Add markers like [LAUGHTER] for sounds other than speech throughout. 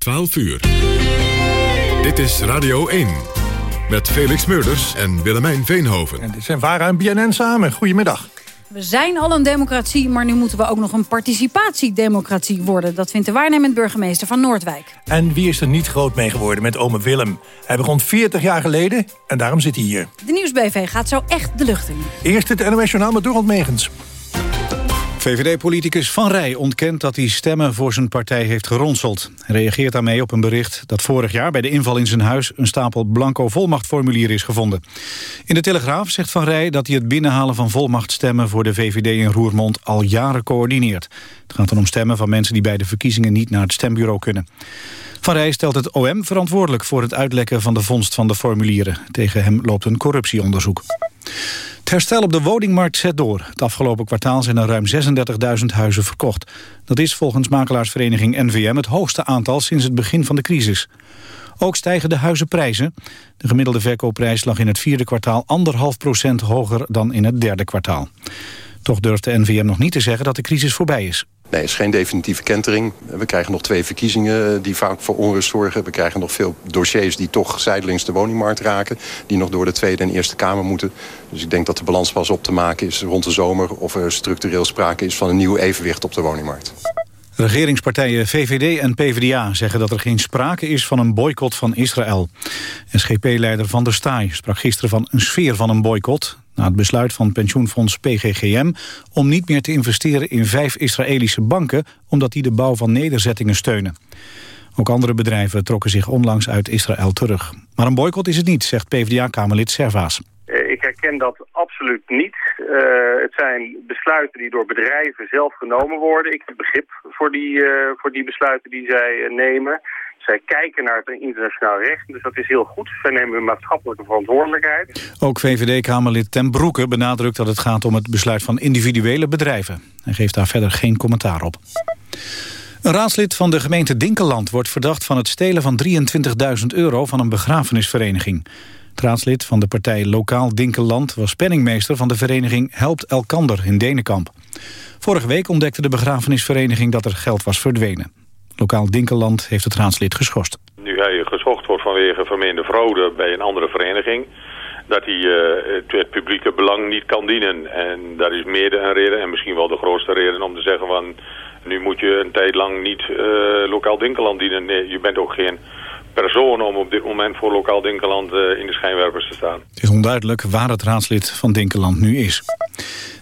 12 uur. Dit is Radio 1. Met Felix Meurders en Willemijn Veenhoven. En dit zijn Vara en BNN samen. Goedemiddag. We zijn al een democratie, maar nu moeten we ook nog een participatiedemocratie worden. Dat vindt de waarnemend burgemeester van Noordwijk. En wie is er niet groot mee geworden met ome Willem? Hij begon 40 jaar geleden en daarom zit hij hier. De Nieuwsbv gaat zo echt de lucht in. Eerst het NOS Journaal met Dorot Megens. VVD-politicus Van Rij ontkent dat hij stemmen voor zijn partij heeft geronseld. Reageert daarmee op een bericht dat vorig jaar bij de inval in zijn huis... een stapel blanco volmachtformulier is gevonden. In de Telegraaf zegt Van Rij dat hij het binnenhalen van volmachtstemmen... voor de VVD in Roermond al jaren coördineert. Het gaat dan om stemmen van mensen die bij de verkiezingen niet naar het stembureau kunnen. Van Rij stelt het OM verantwoordelijk voor het uitlekken van de vondst van de formulieren. Tegen hem loopt een corruptieonderzoek. Het herstel op de woningmarkt zet door. Het afgelopen kwartaal zijn er ruim 36.000 huizen verkocht. Dat is volgens makelaarsvereniging NVM het hoogste aantal sinds het begin van de crisis. Ook stijgen de huizenprijzen. De gemiddelde verkoopprijs lag in het vierde kwartaal anderhalf procent hoger dan in het derde kwartaal. Toch durft de NVM nog niet te zeggen dat de crisis voorbij is. Nee, het is geen definitieve kentering. We krijgen nog twee verkiezingen die vaak voor onrust zorgen. We krijgen nog veel dossiers die toch zijdelings de woningmarkt raken. Die nog door de Tweede en Eerste Kamer moeten. Dus ik denk dat de balans pas op te maken is rond de zomer... of er structureel sprake is van een nieuw evenwicht op de woningmarkt. Regeringspartijen VVD en PvdA zeggen dat er geen sprake is van een boycott van Israël. SGP-leider Van der Staaij sprak gisteren van een sfeer van een boycott... na het besluit van pensioenfonds PGGM om niet meer te investeren in vijf Israëlische banken... omdat die de bouw van nederzettingen steunen. Ook andere bedrijven trokken zich onlangs uit Israël terug. Maar een boycott is het niet, zegt PvdA-kamerlid Servaas. Eh, ik herken dat absoluut niet. Uh, het zijn besluiten die door bedrijven zelf genomen worden. Ik heb begrip voor die, uh, voor die besluiten die zij nemen. Zij kijken naar het internationaal recht, dus dat is heel goed. Zij nemen hun maatschappelijke verantwoordelijkheid. Ook VVD-Kamerlid Ten Broeke benadrukt dat het gaat om het besluit van individuele bedrijven. Hij geeft daar verder geen commentaar op. Een raadslid van de gemeente Dinkeland wordt verdacht van het stelen van 23.000 euro van een begrafenisvereniging. Het raadslid van de partij Lokaal Dinkeland was penningmeester van de vereniging Helpt Elkander in Denenkamp. Vorige week ontdekte de begrafenisvereniging dat er geld was verdwenen. Lokaal Dinkeland heeft het raadslid geschorst. Nu hij gezocht wordt vanwege vermeende fraude bij een andere vereniging... dat hij uh, het publieke belang niet kan dienen. En dat is meer een reden, en misschien wel de grootste reden... om te zeggen van, nu moet je een tijd lang niet uh, Lokaal Dinkeland dienen. Nee, je bent ook geen persoon om op dit moment voor lokaal Dinkeland uh, in de schijnwerpers te staan. Het is onduidelijk waar het raadslid van Dinkeland nu is.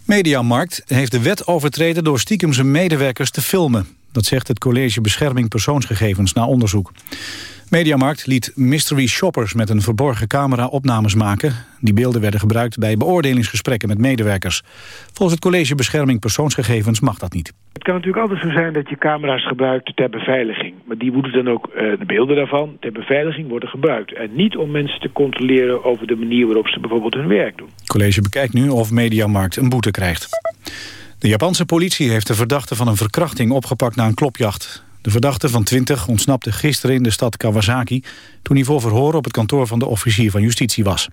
Mediamarkt heeft de wet overtreden door stiekem zijn medewerkers te filmen. Dat zegt het College Bescherming Persoonsgegevens na onderzoek. Mediamarkt liet mystery shoppers met een verborgen camera opnames maken. Die beelden werden gebruikt bij beoordelingsgesprekken met medewerkers. Volgens het College Bescherming Persoonsgegevens mag dat niet. Het kan natuurlijk altijd zo zijn dat je camera's gebruikt ter beveiliging. Maar die moeten dan ook, uh, de beelden daarvan, ter beveiliging worden gebruikt. En niet om mensen te controleren over de manier waarop ze bijvoorbeeld hun werk doen. Het college bekijkt nu of Mediamarkt een boete krijgt. De Japanse politie heeft de verdachte van een verkrachting opgepakt na een klopjacht. De verdachte van 20 ontsnapte gisteren in de stad Kawasaki... toen hij voor verhoor op het kantoor van de officier van justitie was.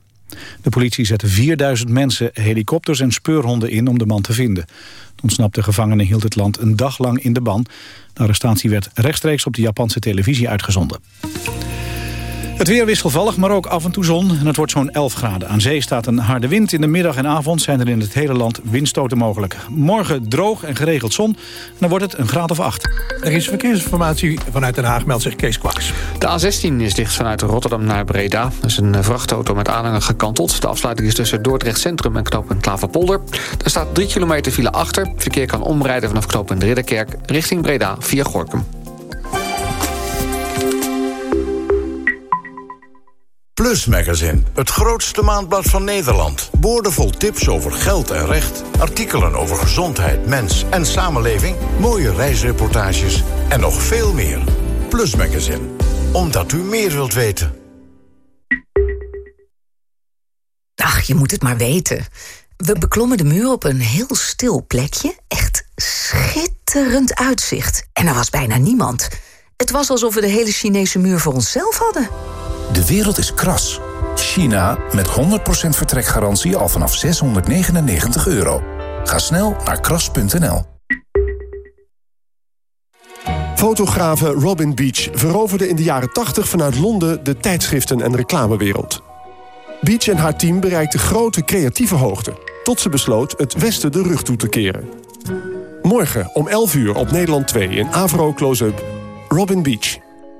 De politie zette 4000 mensen, helikopters en speurhonden in om de man te vinden. De ontsnapte gevangene hield het land een dag lang in de ban. De arrestatie werd rechtstreeks op de Japanse televisie uitgezonden. Het weer wisselvallig, maar ook af en toe zon. En het wordt zo'n 11 graden. Aan zee staat een harde wind. In de middag en avond zijn er in het hele land windstoten mogelijk. Morgen droog en geregeld zon. En dan wordt het een graad of 8. Er is verkeersinformatie vanuit Den Haag, meldt zich Kees Kwaks. De A16 is dicht vanuit Rotterdam naar Breda. Er is een vrachtauto met aanhanger gekanteld. De afsluiting is tussen Dordrecht Centrum en knooppunt Klaverpolder. Er staat 3 kilometer file achter. Verkeer kan omrijden vanaf knooppunt Ridderkerk richting Breda via Gorkum. Plus Magazine, het grootste maandblad van Nederland. Boordevol tips over geld en recht, artikelen over gezondheid, mens en samenleving... mooie reisreportages en nog veel meer. Plus Magazine, omdat u meer wilt weten. Ach, je moet het maar weten. We beklommen de muur op een heel stil plekje. Echt schitterend uitzicht. En er was bijna niemand. Het was alsof we de hele Chinese muur voor onszelf hadden. De wereld is kras. China met 100% vertrekgarantie al vanaf 699 euro. Ga snel naar kras.nl. Fotografe Robin Beach veroverde in de jaren 80 vanuit Londen de tijdschriften- en reclamewereld. Beach en haar team bereikten grote creatieve hoogte... tot ze besloot het Westen de rug toe te keren. Morgen om 11 uur op Nederland 2 in Avro Close-up... Robin Beach,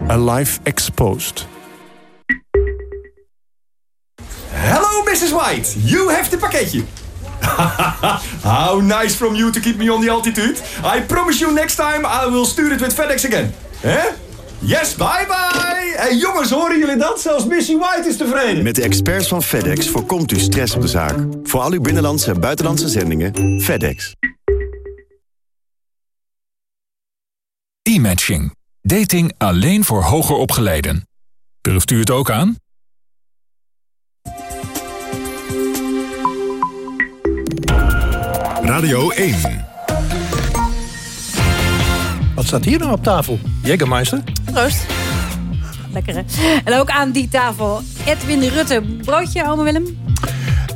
A Life Exposed. Hello, Mrs. White. You have the pakketje. [LAUGHS] How nice from you to keep me on the altitude. I promise you next time I will stuur it with FedEx again. Hè? Yes, bye bye. Hey jongens, horen jullie dat? Zelfs Missy White is tevreden. Met de experts van FedEx voorkomt u stress op de zaak. Voor al uw binnenlandse en buitenlandse zendingen, FedEx. E-matching. Dating alleen voor hoger opgeleiden. Durft u het ook aan? Radio 1. Wat staat hier nou op tafel? Jägermeister? Proost. Lekker hè? En ook aan die tafel Edwin Rutte. Broodje, ome Willem?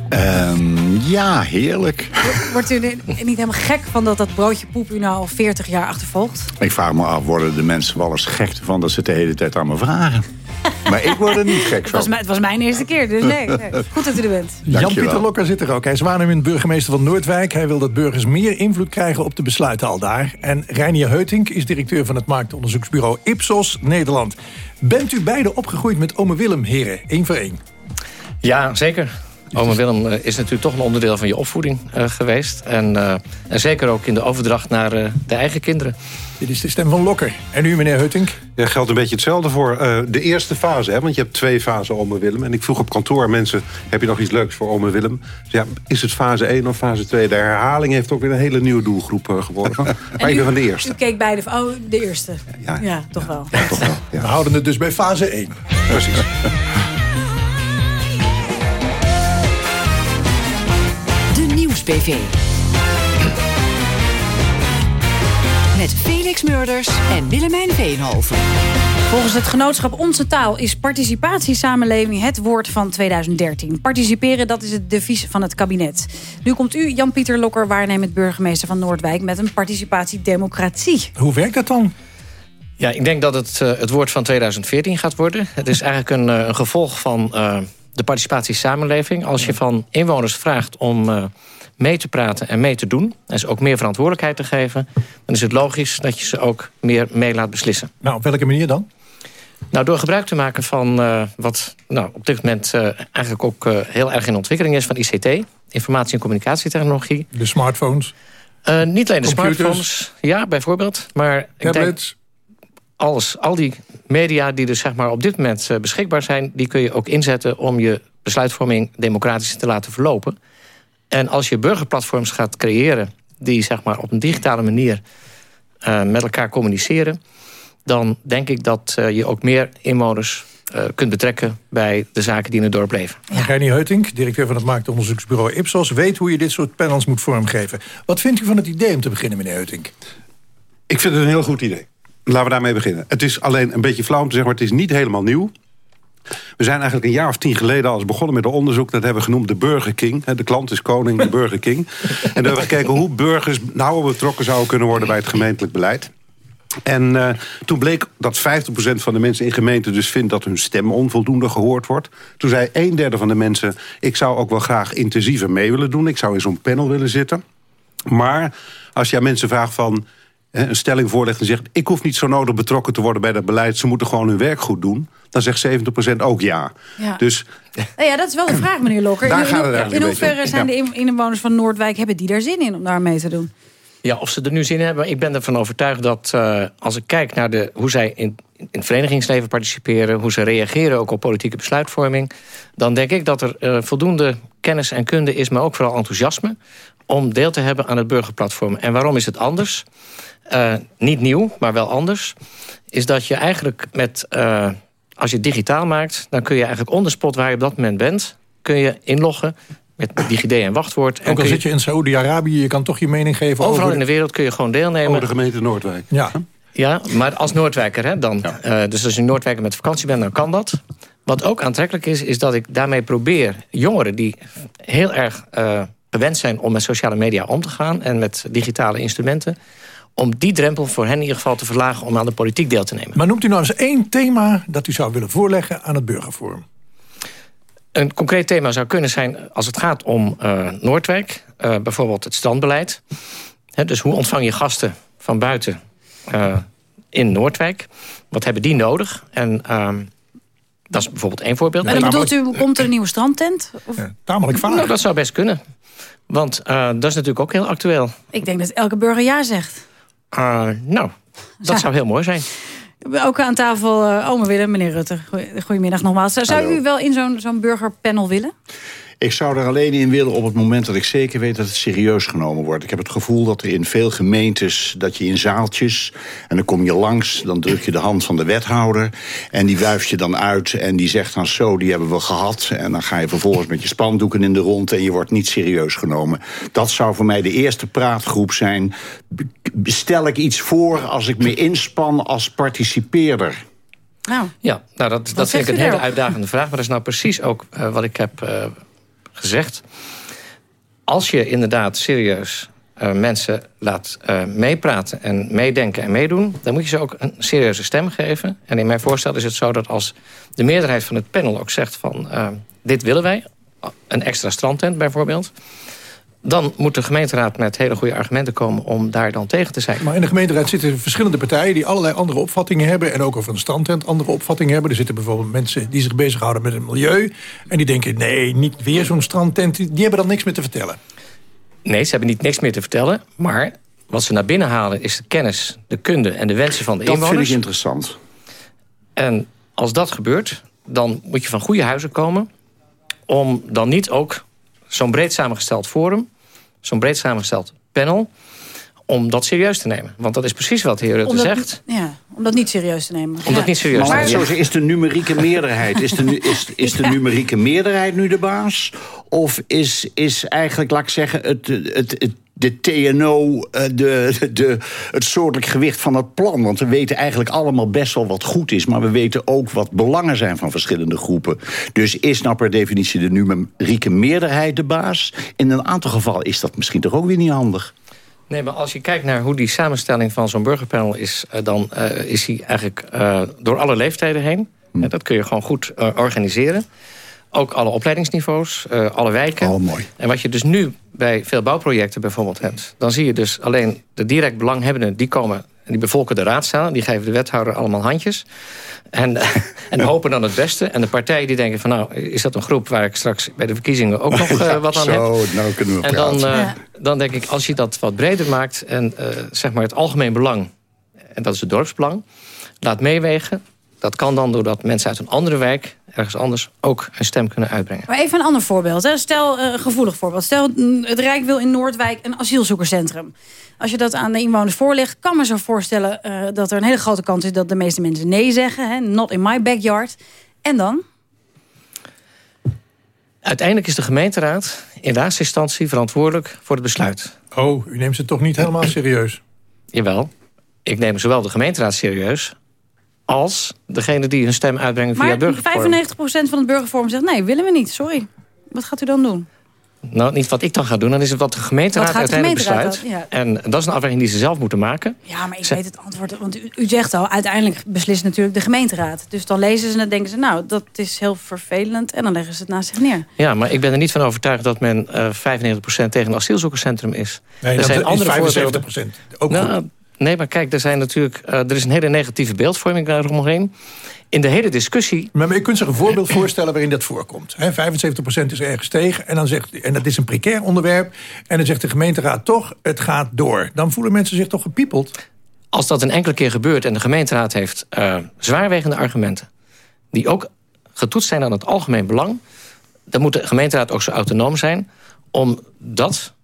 Ehm, ja, heerlijk. Wordt u niet helemaal gek van dat dat broodje poep u nou al 40 jaar achtervolgt? Ik vraag me af, worden de mensen wel eens gek van dat ze het de hele tijd aan me vragen? Maar ik word er niet gek Het van. was, mijn- het was mijn eerste keer, dus nee. nee. Goed dat u er bent. Jan-Pieter Lokker zit er ook. Hij is waarnemend burgemeester van Noordwijk. Hij wil dat burgers meer invloed krijgen op de besluiten al daar. En Reinier Heutink is directeur van het marktonderzoeksbureau Ipsos Nederland. Bent u beide opgegroeid met ome Willem, heren? Eén voor één. Ja, zeker. Oma Willem eh, is natuurlijk toch een onderdeel van je opvoeding eh, geweest. En, eh, en zeker ook in de overdracht naar eh, de eigen kinderen. Dit is de stem van Lokker. En u, meneer Heutink? Ja, geldt een beetje hetzelfde voor eh, de eerste fase. Hè? Want je hebt twee fasen ome Willem. En ik vroeg op kantoor mensen... heb je nog iets leuks voor ome Willem? Dus ja, is het fase 1 of fase 2? De herhaling heeft ook weer een hele nieuwe doelgroep eh, geworden. [LAUGHS] maar En ik ben u- van de eerste. U keek beide van, oh, de eerste. Ja, toch wel. We houden het dus bij fase 1. Precies. Met Felix Murders en Willemijn Veenhoven. Volgens het genootschap Onze Taal is participatiesamenleving het woord van 2013. Participeren, dat is het devies van het kabinet. Nu komt u, Jan-Pieter Lokker, waarnemend burgemeester van Noordwijk... met een participatiedemocratie. Hoe werkt dat dan? Ja, ik denk dat het eh, het woord van 2014 gaat worden. Het is eigenlijk een, eh, een gevolg van eh, de participatiesamenleving. Als je van inwoners vraagt om eh, mee te praten en mee te doen... en ze ook meer verantwoordelijkheid te geven... dan is het logisch dat je ze ook meer mee laat beslissen. Nou, op welke manier dan? Nou, door gebruik te maken van eh, wat nou, op dit moment eh, eigenlijk ook heel erg in ontwikkeling is... van ICT, informatie- en communicatietechnologie. De smartphones? Niet alleen de Computers? smartphones, ja, bijvoorbeeld. Maar ik denk Tablets? Alles, al die media die dus zeg maar op dit moment eh, beschikbaar zijn... die kun je ook inzetten om je besluitvorming democratisch te laten verlopen. En als je burgerplatforms gaat creëren... die zeg maar op een digitale manier eh, met elkaar communiceren... dan denk ik dat eh, je ook meer inwoners eh, kunt betrekken... bij de zaken die in het dorp leven. Ja. Reinier Heutink, directeur van het marktonderzoeksbureau Ipsos... weet hoe je dit soort panels moet vormgeven. Wat vindt u van het idee om te beginnen, meneer Heutink? Ik vind het een heel goed idee. Laten we daarmee beginnen. Het is alleen een beetje flauw om te zeggen, maar het is niet helemaal nieuw. We zijn eigenlijk een jaar of tien geleden al eens begonnen met een onderzoek... dat hebben we genoemd de Burger King. De klant is koning, de Burger King. [LAUGHS] En dan hebben we gekeken hoe burgers nauwer betrokken zouden kunnen worden... bij het gemeentelijk beleid. En eh, toen bleek dat 50% van de mensen in gemeenten dus vindt... dat hun stem onvoldoende gehoord wordt. Toen zei een derde van de mensen... ik zou ook wel graag intensiever mee willen doen. Ik zou in zo'n panel willen zitten. Maar als je aan mensen vraagt van een stelling voorlegt en zegt... ik hoef niet zo nodig betrokken te worden bij dat beleid... ze moeten gewoon hun werk goed doen... dan zegt 70% ook ja. Ja. Dus Nou ja, dat is wel de vraag, meneer Lokker. Daar in, gaat het hoeverre zijn Ja. de in- inwoners van Noordwijk... hebben die daar zin in om daar mee te doen? Ja, of ze er nu zin in hebben. Ik ben ervan overtuigd dat eh, als ik kijk naar de, hoe zij in, in het verenigingsleven participeren... hoe ze reageren ook op politieke besluitvorming... dan denk ik dat er eh, voldoende kennis en kunde is... maar ook vooral enthousiasme om deel te hebben aan het burgerplatform. En waarom is het anders? Eh, niet nieuw, maar wel anders. Is dat je eigenlijk met... eh, als je het digitaal maakt, dan kun je eigenlijk on the spot waar je op dat moment bent... kun je inloggen met DigiD en wachtwoord. En Ook al je- zit je in Saoedi-Arabië, je kan toch je mening geven Overal over... in de wereld kun je gewoon deelnemen. over de gemeente Noordwijk. Ja. Ja, maar als Noordwijker hè, dan. Eh, dus als je Noordwijker met vakantie bent, dan kan dat. Wat ook aantrekkelijk is, is dat ik daarmee probeer... jongeren die heel erg eh, gewend zijn om met sociale media om te gaan... en met digitale instrumenten... om die drempel voor hen in ieder geval te verlagen... om aan de politiek deel te nemen. Maar noemt u nou eens één thema dat u zou willen voorleggen aan het burgerforum? Een concreet thema zou kunnen zijn als het gaat om uh, Noordwijk. Uh, bijvoorbeeld het strandbeleid. He, dus hoe ontvang je gasten van buiten uh, in Noordwijk? Wat hebben die nodig? En ehm, dat is bijvoorbeeld één voorbeeld. En dan bedoelt u, komt er een nieuwe strandtent? Of? Ja, tamelijk vaak. Nou, dat zou best kunnen. Want dat is natuurlijk ook heel actueel. Ik denk dat elke burger ja zegt. nou, dat zou heel mooi zijn. Ook aan tafel uh, Ome Willem, meneer Rutte. Goedemiddag nogmaals. Zou Hallo. u wel in zo'n zo'n burgerpanel willen? Ik zou er alleen in willen op het moment dat ik zeker weet dat het serieus genomen wordt. Ik heb het gevoel dat er in veel gemeentes, dat je in zaaltjes... en dan kom je langs, dan druk je de hand van de wethouder... en die wuif je dan uit en die zegt dan zo, die hebben we gehad... en dan ga je vervolgens met je spandoeken in de rond... en je wordt niet serieus genomen. Dat zou voor mij de eerste praatgroep zijn. Stel ik iets voor als ik me inspan als participeerder... Nou, ja, nou dat, dat vind ik een hele uitdagende vraag. Maar dat is nou precies ook uh, wat ik heb uh, gezegd. Als je inderdaad serieus uh, mensen laat meepraten en meedenken en meedoen... dan moet je ze ook een serieuze stem geven. En in mijn voorstel is het zo dat als de meerderheid van het panel ook zegt van... dit willen wij, een extra strandtent bijvoorbeeld dan moet de gemeenteraad met hele goede argumenten komen... om daar dan tegen te zijn. Maar in de gemeenteraad zitten verschillende partijen... die allerlei andere opvattingen hebben... en ook over een standtent andere opvattingen hebben. Er zitten bijvoorbeeld mensen die zich bezighouden met het milieu... en die denken, nee, niet weer zo'n strandtent. Die hebben dan niks meer te vertellen. Nee, ze hebben niet niks meer te vertellen. Maar wat ze naar binnen halen is de kennis, de kunde en de wensen van de dat inwoners. Dat vind ik interessant. En als dat gebeurt, dan moet je van goede huizen komen... om dan niet ook zo'n breed samengesteld forum, zo'n breed samengesteld panel om dat serieus te nemen. Want dat is precies wat de heer Rutte om dat, zegt. Ja, om dat niet serieus te nemen. Om dat niet serieus maar, te nemen. Maar is de numerieke meerderheid, is de, [LAUGHS] is, is de numerieke meerderheid nu de baas? Of is, is eigenlijk, laat ik zeggen, het, het, het de TNO, de, de, het soortelijk gewicht van het plan. Want we weten eigenlijk allemaal best wel wat goed is... maar we weten ook wat belangen zijn van verschillende groepen. Dus is nou per definitie de numerieke meerderheid de baas? In een aantal gevallen is dat misschien toch ook weer niet handig. Nee, maar als je kijkt naar hoe die samenstelling van zo'n burgerpanel is... dan uh, is die eigenlijk uh, door alle leeftijden heen. Hm. dat kun je gewoon goed uh, organiseren. Ook alle opleidingsniveaus, uh, alle wijken. Oh, mooi. En wat je dus nu bij veel bouwprojecten bijvoorbeeld hebt... dan zie je dus alleen de direct belanghebbenden... die komen en die bevolken de raadzaal. Die geven de wethouder allemaal handjes. En, [LAUGHS] en hopen dan het beste. En de partijen die denken van... nou, is dat een groep waar ik straks bij de verkiezingen ook nog [LAUGHS] uh, wat aan Zo, heb? nou kunnen we en dan, uh, ja. dan denk ik, als je dat wat breder maakt... en uh, zeg maar het algemeen belang, en dat is het dorpsbelang... laat meewegen, dat kan dan doordat mensen uit een andere wijk... ergens anders ook een stem kunnen uitbrengen. Maar even een ander voorbeeld. Hè. Stel, een uh, gevoelig voorbeeld. Stel, het Rijk wil in Noordwijk een asielzoekerscentrum. Als je dat aan de inwoners voorlegt... kan me zo voorstellen uh, dat er een hele grote kans is... dat de meeste mensen nee zeggen. Hè. Not in my backyard. En dan? Uiteindelijk is de gemeenteraad in laatste instantie verantwoordelijk voor het besluit. Oh, u neemt ze toch niet helemaal serieus? Jawel. Ik neem zowel de gemeenteraad serieus als degene die hun stem uitbrengen via maar burgerforum. 95% van het burgerforum zegt nee, willen we niet, sorry. Wat gaat u dan doen? Nou, niet wat ik dan ga doen, dan is het wat de gemeenteraad wat gaat de uiteindelijk gemeenteraad besluit. Ja. En dat is een afweging die ze zelf moeten maken. Ja, maar ik Ze- weet het antwoord. Want u, u zegt al, uiteindelijk beslist natuurlijk de gemeenteraad. Dus dan lezen ze en dan denken ze, nou, dat is heel vervelend. En dan leggen ze het naast zich neer. Ja, maar ik ben er niet van overtuigd dat men eh 95% tegen een asielzoekerscentrum is. Nee, er dat zijn is andere 75 voorbeelden. Ook Nou, goed. Nee, maar kijk, er, zijn natuurlijk, eh, er is een hele negatieve beeldvorming daaromheen. In de hele discussie... Maar, maar je kunt zich een voorbeeld [CLEARS THROAT] voorstellen waarin dat voorkomt. Hè, 75% is ergens tegen en, dan zegt, en dat is een precair onderwerp. En dan zegt de gemeenteraad toch, het gaat door. Dan voelen mensen zich toch gepiepeld? Als dat een enkele keer gebeurt en de gemeenteraad heeft eh, zwaarwegende argumenten... die ook getoetst zijn aan het algemeen belang... dan moet de gemeenteraad ook zo autonoom zijn om dat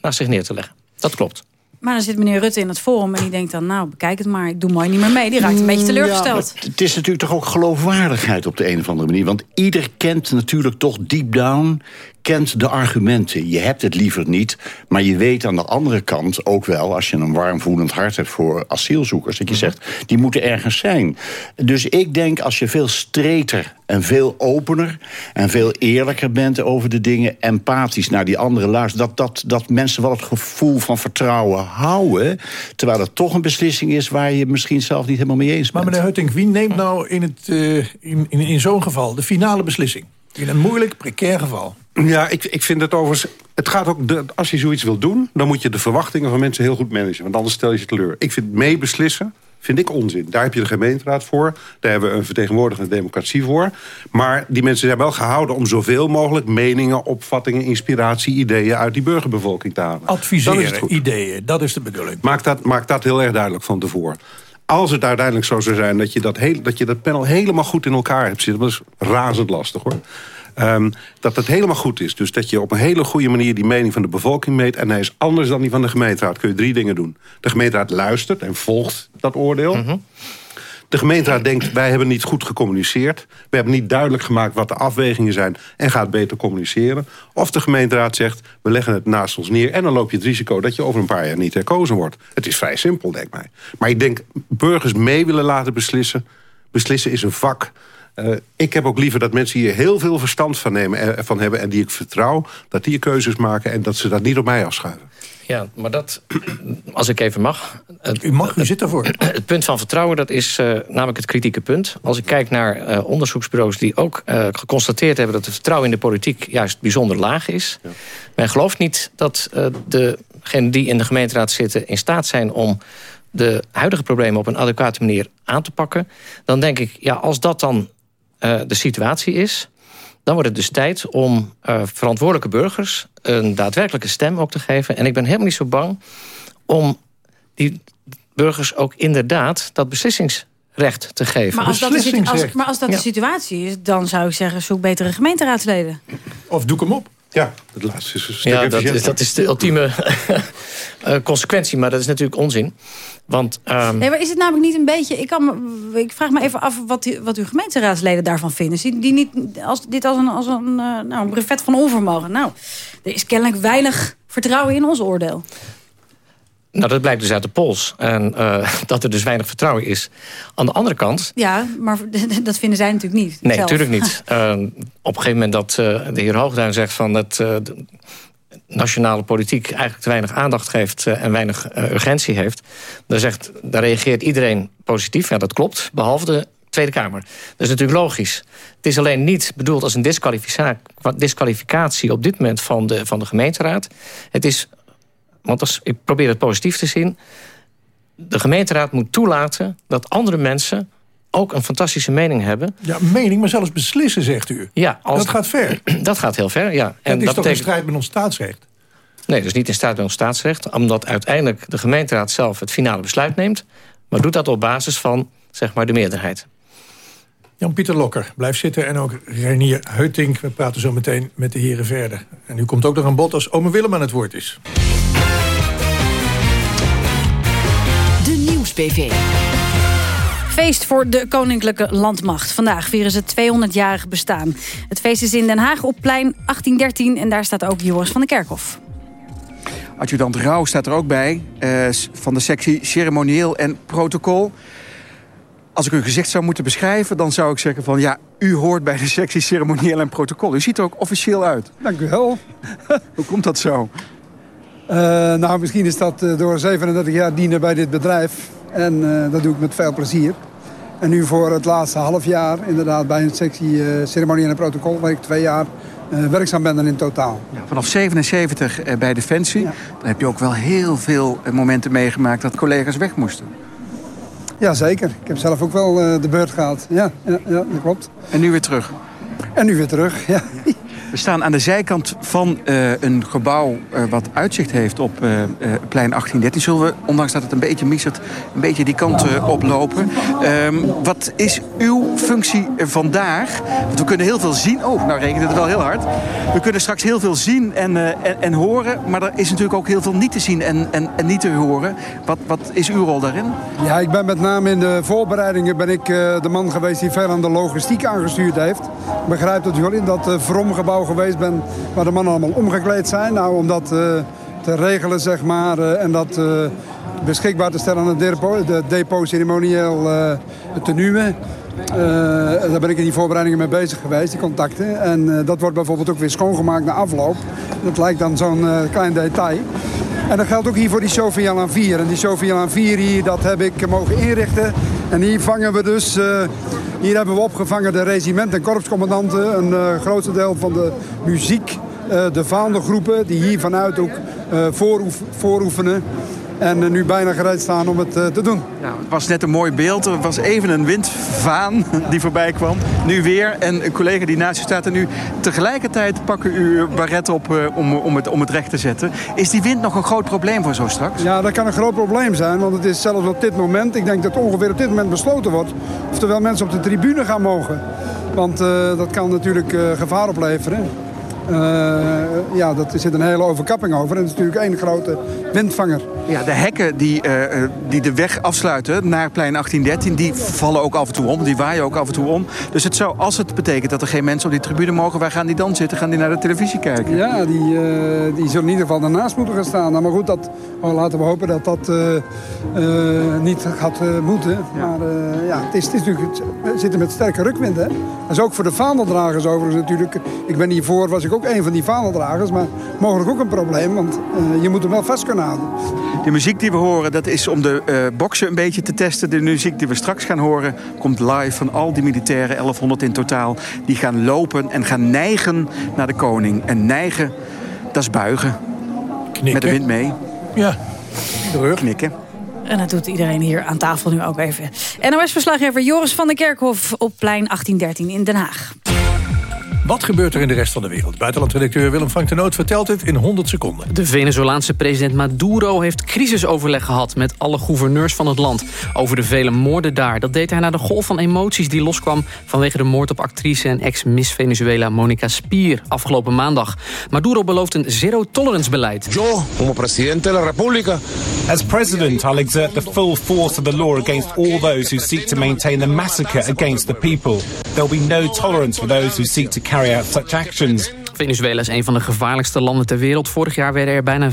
naast zich neer te leggen. Dat klopt. Maar dan zit meneer Rutte in het forum en die denkt dan... nou, bekijk het maar, ik doe mooi niet meer mee. Die raakt een beetje teleurgesteld. Ja, maar het is natuurlijk toch ook geloofwaardigheid op de een of andere manier. Want ieder kent natuurlijk toch deep down... kent de argumenten. Je hebt het liever niet, maar je weet aan de andere kant ook wel... als je een warm voelend hart hebt voor asielzoekers... dat je zegt, die moeten ergens zijn. Dus ik denk, als je veel streter en veel opener... en veel eerlijker bent over de dingen, empathisch naar die anderen luistert... dat, dat, dat mensen wel het gevoel van vertrouwen houden... terwijl het toch een beslissing is waar je misschien zelf niet helemaal mee eens bent. Maar meneer Huttink, wie neemt nou in, het, eh, in, in, in zo'n geval de finale beslissing? In een moeilijk, precair geval. Ja, ik, ik vind het overigens... Het gaat ook, de, als je zoiets wil doen... dan moet je de verwachtingen van mensen heel goed managen. Want anders stel je ze teleur. Ik vind meebeslissen vind ik onzin. Daar heb je de gemeenteraad voor. Daar hebben we een vertegenwoordigende democratie voor. Maar die mensen zijn wel gehouden om zoveel mogelijk... meningen, opvattingen, inspiratie, ideeën... uit die burgerbevolking te halen. Adviseren, ideeën, dat is de bedoeling. Maak dat, maak dat heel erg duidelijk van tevoren. Als het uiteindelijk zo zou zijn dat je dat, heel, dat je dat panel helemaal goed in elkaar hebt zitten... dat is razend lastig hoor. Um, dat het helemaal goed is. Dus dat je op een hele goede manier die mening van de bevolking meet... en hij is anders dan die van de gemeenteraad. Kun je drie dingen doen. De gemeenteraad luistert en volgt dat oordeel. Mhm. De gemeenteraad denkt, wij hebben niet goed gecommuniceerd. We hebben niet duidelijk gemaakt wat de afwegingen zijn... en gaat beter communiceren. Of de gemeenteraad zegt, we leggen het naast ons neer... en dan loop je het risico dat je over een paar jaar niet herkozen wordt. Het is vrij simpel, denk mij. Maar ik denk, burgers mee willen laten beslissen... beslissen is een vak... Uh, ik heb ook liever dat mensen hier heel veel verstand van, nemen, van hebben... en die ik vertrouw, dat die keuzes maken... en dat ze dat niet op mij afschuiven. Ja, maar dat, [CLEARS THROAT] als ik even mag... Het, u mag, u zit ervoor. [CLEARS THROAT] Het punt van vertrouwen, dat is uh, namelijk het kritieke punt. Als ik kijk naar uh, onderzoeksbureaus die ook uh, geconstateerd hebben... dat het vertrouwen in de politiek juist bijzonder laag is. Ja. Men gelooft niet dat degenen die in de gemeenteraad zitten... in staat zijn om de huidige problemen op een adequate manier aan te pakken. Dan denk ik, ja, als dat dan de situatie is dan wordt het dus tijd om uh, verantwoordelijke burgers... een daadwerkelijke stem ook te geven. En ik ben helemaal niet zo bang om die burgers ook inderdaad... dat beslissingsrecht te geven. Maar als dat, de, als, maar als dat de situatie is, dan zou ik zeggen... zoek betere gemeenteraadsleden. Of doe hem op. Ja, het laatste is een Ja, dat is, dat is de ultieme uh, [LAUGHS] consequentie, maar dat is natuurlijk onzin. Want, um... Nee, maar is het namelijk niet een beetje... Ik, kan ik vraag me even af wat, wat uw gemeenteraadsleden daarvan vinden. Zien die niet als, dit als een, als een, uh, nou, een brevet van onvermogen? Nou, er is kennelijk weinig vertrouwen in ons oordeel. Nou, dat blijkt dus uit de pols. En uh, [LAUGHS] dat er dus weinig vertrouwen is. Aan de andere kant... Ja, maar [LAUGHS] dat vinden zij natuurlijk niet. Nee, natuurlijk niet. Uh, [LAUGHS] op een gegeven moment dat uh, de heer Hoogduin zegt... van dat de nationale politiek eigenlijk te weinig aandacht geeft... en weinig urgentie heeft... Dan, zegt, dan reageert iedereen positief. Ja, dat klopt, behalve de Tweede Kamer. Dat is natuurlijk logisch. Het is alleen niet bedoeld als een disqualificatie... op dit moment van de, van de gemeenteraad. Het is want als, ik probeer het positief te zien... de gemeenteraad moet toelaten dat andere mensen ook een fantastische mening hebben. Ja, mening, maar zelfs beslissen, zegt u. Ja, als, dat gaat ver. [CLEARS THROAT] Dat gaat heel ver, ja. En dat is dat toch betekent... in strijd met ons staatsrecht? Nee, dat is niet in strijd met ons staatsrecht. Omdat uiteindelijk de gemeenteraad zelf het finale besluit neemt. Maar doet dat op basis van, zeg maar, de meerderheid. Jan-Pieter Lokker, blijf zitten. En ook Reinier Heutink. We praten zo meteen met de heren verder. En nu komt ook nog een bod als ome Willem aan het woord is. Nieuwsbv. Feest voor de Koninklijke Landmacht. Vandaag vieren ze 200-jarig bestaan. Het feest is in Den Haag op plein 1813 en daar staat ook Joris van der Kerkhof. Adjudant Rauw staat er ook bij, eh, van de sectie ceremonieel en protocol. Als ik uw gezicht zou moeten beschrijven, dan zou ik zeggen van... ja, u hoort bij de sectie ceremonieel en protocol. U ziet er ook officieel uit. Dank u wel. [LAUGHS] Hoe komt dat zo? Uh, nou, misschien is dat uh, door 37 jaar dienen bij dit bedrijf. En uh, dat doe ik met veel plezier. En nu voor het laatste half jaar inderdaad bij een sectie ceremonieel en protocol... waar ik twee jaar werkzaam ben dan in totaal. Ja, vanaf 77 bij Defensie. Ja. Dan heb je ook wel heel veel momenten meegemaakt dat collega's weg moesten. Ja, zeker. Ik heb zelf ook wel de beurt gehad. Ja, ja, ja, dat klopt. En nu weer terug? En nu weer terug, ja. We staan aan de zijkant van uh, een gebouw uh, wat uitzicht heeft op uh, plein 1813. Zullen we, ondanks dat het een beetje misert, een beetje die kant oplopen. Um, wat is uw functie vandaag. Want we kunnen heel veel zien. Oh, nou regent het wel heel hard. We kunnen straks heel veel zien en, eh, en, en horen. Maar er is natuurlijk ook heel veel niet te zien en, en, en niet te horen. Wat, wat is uw rol daarin? Ja, ik ben met name in de voorbereidingen ben ik eh, de man geweest die veel aan de logistiek aangestuurd heeft. Ik begrijp dat u wel in dat uh, Vromgebouw geweest bent waar de mannen allemaal omgekleed zijn. Nou, om dat uh, te regelen, zeg maar, uh, en dat beschikbaar te stellen aan het depot, de depot ceremonieel tenue. Daar ben ik in die voorbereidingen mee bezig geweest, die contacten. En dat wordt bijvoorbeeld ook weer schoongemaakt na afloop. Dat lijkt dan zo'n klein detail. En dat geldt ook hier voor die Sofian aan 4. En die Sofian aan 4 hier, dat heb ik mogen inrichten. En hier vangen we dus... Hier hebben we opgevangen de regiment- en korpscommandanten. Een grootste deel van de muziek, de vaandelgroepen... die hier vanuit ook vooroef, vooroefenen. En nu bijna gereed staan om het te doen. Het was net een mooi beeld. Er was even een windvaan [LAUGHS] die voorbij kwam. Nu weer. En een collega die naast u staat. En nu tegelijkertijd pakken u uw baret op uh, om, om, het, om het recht te zetten. Is die wind nog een groot probleem voor zo straks? Ja, dat kan een groot probleem zijn. Want het is zelfs op dit moment, ik denk dat ongeveer op dit moment besloten wordt... of er wel mensen op de tribune gaan mogen. Want uh, dat kan natuurlijk uh, gevaar opleveren. Uh, ja, dat, zit een hele overkapping over. En het is natuurlijk één grote windvanger. Ja, de hekken die, uh, die de weg afsluiten naar plein 1813... die vallen ook af en toe om, die waaien ook af en toe om. Dus het zou, als het betekent dat er geen mensen op die tribune mogen... waar gaan die dan zitten? Gaan die naar de televisie kijken? Ja, die, die zullen in ieder geval daarnaast moeten gaan staan. Nou, maar goed, dat, oh, laten we hopen dat dat niet gaat moeten. Ja. Maar ja, het, is, het is natuurlijk, we zitten met sterke rukwind, hè. Dat is ook voor de vaandeldragers overigens natuurlijk. Ik ben hiervoor, was ik ook een van die vaandeldragers. Maar mogelijk ook een probleem, want uh, je moet hem wel vast kunnen houden. De muziek die we horen, dat is om de uh, boksen een beetje te testen. De muziek die we straks gaan horen, komt live van al die militairen, 1100 in totaal. Die gaan lopen en gaan neigen naar de koning. En neigen, dat is buigen. Knikken. Met de wind mee. Ja, terug. Knikken. En dat doet iedereen hier aan tafel nu ook even. NOS-verslaggever Joris van der Kerkhof op plein 1813 in Den Haag. Wat gebeurt er in de rest van de wereld? Buitenlandredacteur Willem Frank de Noot vertelt het in 100 seconden. De Venezolaanse president Maduro heeft crisisoverleg gehad... met alle gouverneurs van het land over de vele moorden daar. Dat deed hij na de golf van emoties die loskwam... vanwege de moord op actrice en ex-Miss Venezuela Monica Spier afgelopen maandag. Maduro belooft een zero-tolerance beleid. Yo, como presidente de la República... As president, I'll exert the full force of the law against all those who seek to maintain the massacre against the people. There'll be no tolerance for those who seek to carry out such actions. Venezuela is een van de gevaarlijkste landen ter wereld. Vorig jaar werden er bijna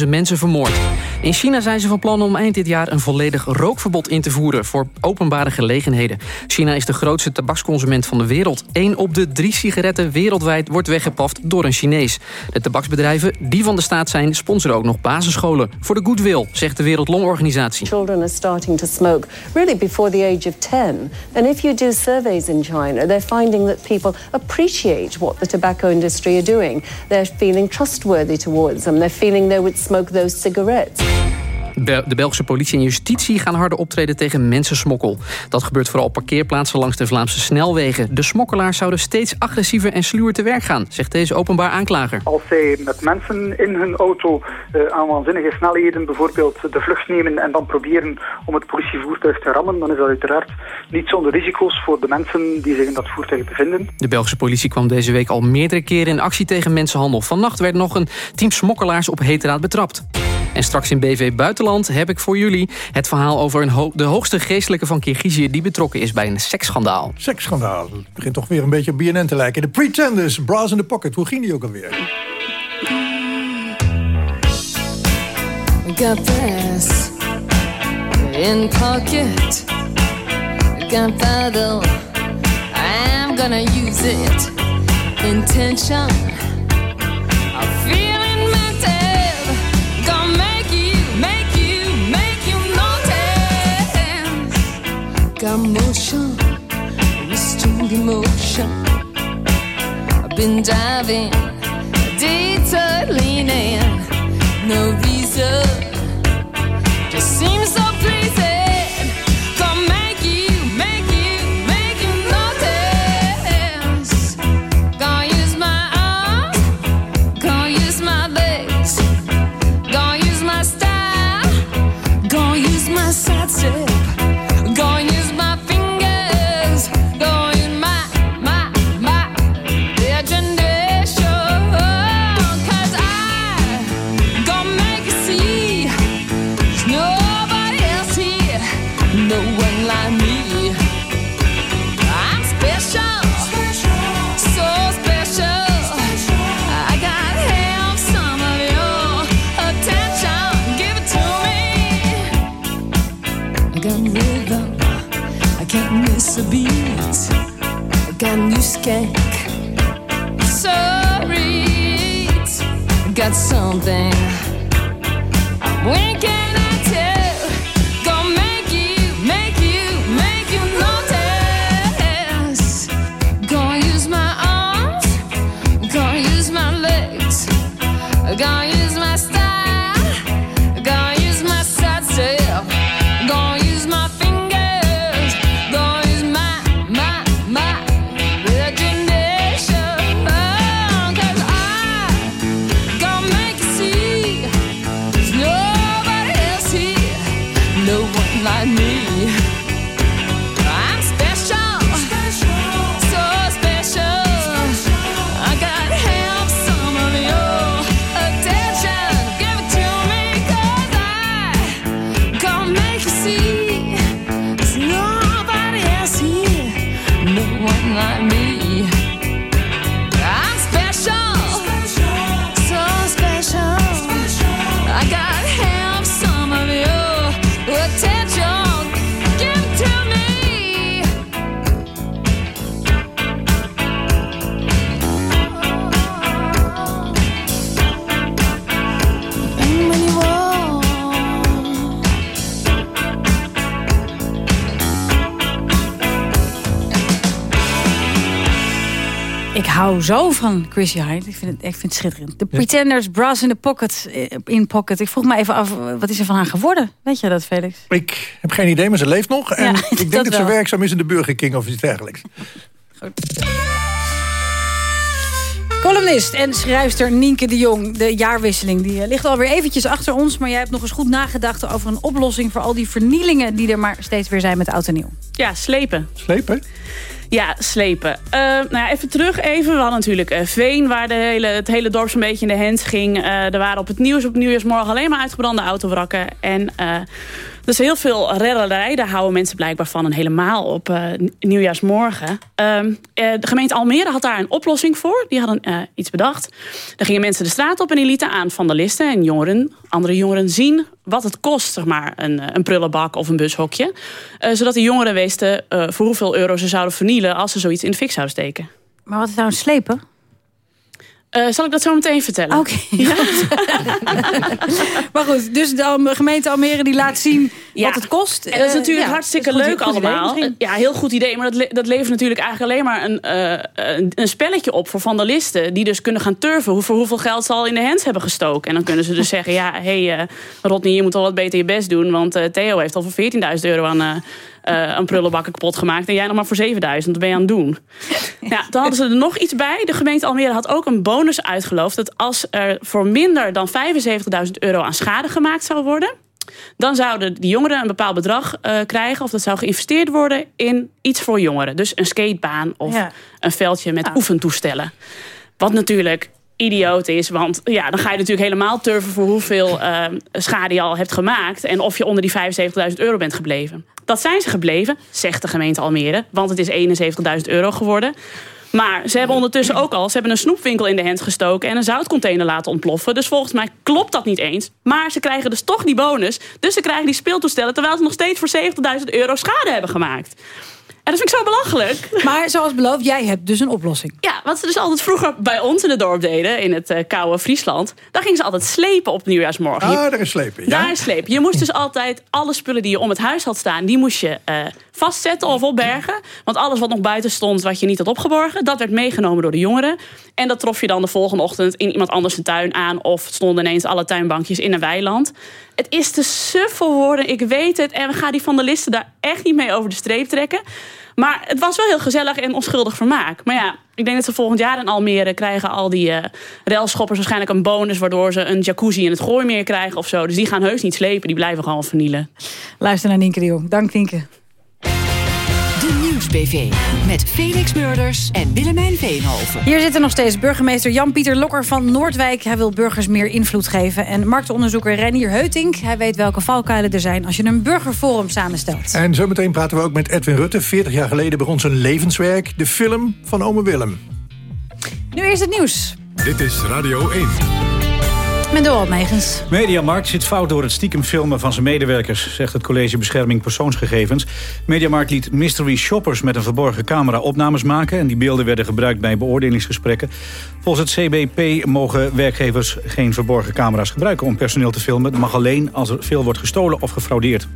25.000 mensen vermoord. In China zijn ze van plan om eind dit jaar een volledig rookverbod in te voeren... voor openbare gelegenheden. China is de grootste tabaksconsument van de wereld. Eén op de drie sigaretten wereldwijd wordt weggepaft door een Chinees. De tabaksbedrijven die van de staat zijn... sponsoren ook nog basisscholen voor de goodwill, zegt de Wereldlongorganisatie. Children are starting to smoke really before the age of 10. And if you do surveys in China, they're finding that people appreciate what the tobacco industry are doing. They're feeling trustworthy towards them. They're feeling they would smoke those cigarettes. De Belgische politie en justitie gaan harder optreden tegen mensensmokkel. Dat gebeurt vooral op parkeerplaatsen langs de Vlaamse snelwegen. De smokkelaars zouden steeds agressiever en sluwer te werk gaan, zegt deze openbaar aanklager. Als zij met mensen in hun auto uh, aan waanzinnige snelheden bijvoorbeeld de vlucht nemen en dan proberen om het politievoertuig te rammen, dan is dat uiteraard niet zonder risico's voor de mensen die zich in dat voertuig bevinden. De Belgische politie kwam deze week al meerdere keren in actie tegen mensenhandel. Vannacht werd nog een team smokkelaars op heterdaad betrapt. En straks in BV Buitenland heb ik voor jullie het verhaal over een ho de hoogste geestelijke van Kirgizië... die betrokken is bij een seksschandaal. Seksschandaal. Het begint toch weer een beetje op BNN te lijken. De Pretenders, Bras in the Pocket. Hoe ging die ook alweer? Got this in pocket. Gunpowder, I'm gonna use it. Intention, Got motion, restrained emotion. I've been diving, detour leaning, no reason. Just seems so hou zo van Chrissy Hynde. Ik vind het, ik vind het schitterend. De Pretenders, Brass in the Pocket. eh, In pocket. Ik vroeg me even af, eh, wat is er van haar geworden? Weet je dat, Felix? Ik heb geen idee, maar ze leeft nog. En Ja, [LAUGHS] ik denk dat dat, ze werkzaam is in de Burger King of iets dergelijks. Columnist en schrijfster Nienke de Jong. De jaarwisseling die eh, ligt alweer eventjes achter ons. Maar jij hebt nog eens goed nagedacht over een oplossing... voor al die vernielingen die er maar steeds weer zijn met oud en nieuw. Ja, slepen. Slepen? Ja, slepen. Eh, nou ja, even terug even. We hadden natuurlijk eh, Veen, waar de hele, het hele dorp zo'n beetje in de hand ging. Eh, er waren op het nieuws op nieuwjaarsmorgen alleen maar uitgebrande autowrakken. En dus heel veel redderij. Daar houden mensen blijkbaar van. En helemaal op eh, nieuwjaarsmorgen. Ehm, eh, de gemeente Almere had daar een oplossing voor. Die hadden eh, iets bedacht. Daar gingen mensen de straat op en die lieten aan vandalisten en jongeren, andere jongeren zien wat het kost, zeg maar, een, een prullenbak of een bushokje. Zodat de jongeren wisten voor hoeveel euro ze zouden vernielen als ze zoiets in de fik zouden steken. Maar wat is nou een slepen? Eh, zal ik dat zo meteen vertellen? Oké. [LAUGHS] [LAUGHS] maar goed, dus de gemeente Almere die laat zien wat het kost. En dat is Eh, natuurlijk ja, hartstikke is leuk idee allemaal. ja, heel goed idee. Maar dat, le- dat levert natuurlijk eigenlijk alleen maar een, eh, een, een spelletje op voor vandalisten. Die dus kunnen gaan turven hoe, voor hoeveel geld ze al in de hands hebben gestoken. En dan kunnen ze dus [LAUGHS] zeggen, ja, hé hey, Rodney, je moet wel wat beter je best doen. Want Theo heeft al voor 14.000 euro aan... eh een prullenbakken kapot gemaakt. En jij nog maar voor 7000. Wat ben je aan het doen? [LAUGHS] Ja, dan hadden ze er nog iets bij. De gemeente Almere had ook een bonus uitgeloofd. Dat als er voor minder dan 75.000 euro aan schade gemaakt zou worden. Dan zouden die jongeren een bepaald bedrag eh, krijgen. Of dat zou geïnvesteerd worden in iets voor jongeren. Dus een skatebaan of Ja. een veldje met oefentoestellen. Wat natuurlijk idioot is. Want ja, dan ga je natuurlijk helemaal turven voor hoeveel eh, schade je al hebt gemaakt. En of je onder die 75.000 euro bent gebleven. Dat zijn ze gebleven, zegt de gemeente Almere. Want het is 71.000 euro geworden. Maar ze hebben ondertussen ook al... ze hebben een snoepwinkel in de hand gestoken... en een zoutcontainer laten ontploffen. Dus volgens mij klopt dat niet eens. Maar ze krijgen dus toch die bonus. Dus ze krijgen die speeltoestellen... terwijl ze nog steeds voor 70.000 euro schade hebben gemaakt. En dat vind ik zo belachelijk. Maar zoals beloofd, jij hebt dus een oplossing. Ja, wat ze dus altijd vroeger bij ons in het dorp deden... in het eh, koude Friesland... daar gingen ze altijd slepen op nieuwjaarsmorgen. Ah, daar is slepen. Ja. Daar is slepen. Je moest dus altijd alle spullen die je om het huis had staan... die moest je eh, vastzetten of opbergen. Want alles wat nog buiten stond, wat je niet had opgeborgen... dat werd meegenomen door de jongeren. En dat trof je dan de volgende ochtend in iemand anders zijn tuin aan... of stonden ineens alle tuinbankjes in een weiland. Het is te suf voor woorden, ik weet het. En we gaan die vandalisten daar echt niet mee over de streep trekken. Maar het was wel heel gezellig en onschuldig vermaak. Maar ja, ik denk dat ze volgend jaar in Almere krijgen al die eh railschoppers waarschijnlijk een bonus... waardoor ze een jacuzzi in het gooimeer krijgen of zo. Dus die gaan heus niet slepen, die blijven gewoon vernielen. Luister naar Nienke de Jong. Dank Nienke. De Nieuws-PV. Met Felix Murders en Willemijn Veenhoven. Hier zit er nog steeds burgemeester Jan-Pieter Lokker van Noordwijk. Hij wil burgers meer invloed geven. En marktonderzoeker Renier Heutink. Hij weet welke valkuilen er zijn als je een burgerforum samenstelt. En zometeen praten we ook met Edwin Rutte. 40 jaar geleden begon zijn levenswerk. De film van Ome Willem. Nu eerst het nieuws. Dit is Radio 1. Met Megens. Mediamarkt zit fout door het stiekem filmen van zijn medewerkers... zegt het College Bescherming Persoonsgegevens. Mediamarkt liet mystery shoppers met een verborgen camera opnames maken... en die beelden werden gebruikt bij beoordelingsgesprekken. Volgens het CBP mogen werkgevers geen verborgen camera's gebruiken... om personeel te filmen. Dat mag alleen als er veel wordt gestolen of gefraudeerd.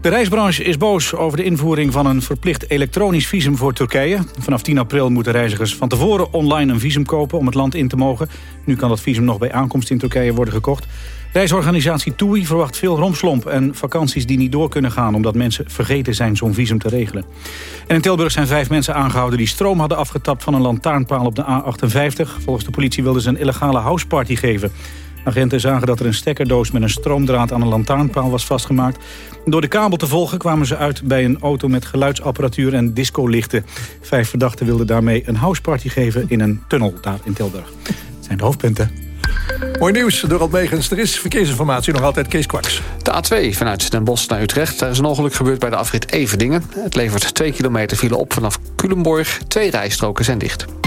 De reisbranche is boos over de invoering van een verplicht elektronisch visum voor Turkije. Vanaf 10 april moeten reizigers van tevoren online een visum kopen om het land in te mogen. Nu kan dat visum nog bij aankomst in Turkije worden gekocht. Reisorganisatie TUI verwacht veel romslomp en vakanties die niet door kunnen gaan... omdat mensen vergeten zijn zo'n visum te regelen. En in Tilburg zijn vijf mensen aangehouden die stroom hadden afgetapt... van een lantaarnpaal op de A58. Volgens de politie wilden ze een illegale houseparty geven. Agenten zagen dat er een stekkerdoos met een stroomdraad aan een lantaarnpaal was vastgemaakt. Door de kabel te volgen kwamen ze uit bij een auto met geluidsapparatuur en discolichten. Vijf verdachten wilden daarmee een houseparty geven in een tunnel daar in Tilburg. Dat zijn de hoofdpunten. Mooi nieuws, Dorald Megens. Er is verkeersinformatie, nog altijd Kees Kwaks. De A2 vanuit Den Bosch naar Utrecht. Daar is een ongeluk gebeurd bij de afrit Everdingen. Het levert 2 kilometer file op vanaf Culemborg. Twee rijstroken zijn dicht.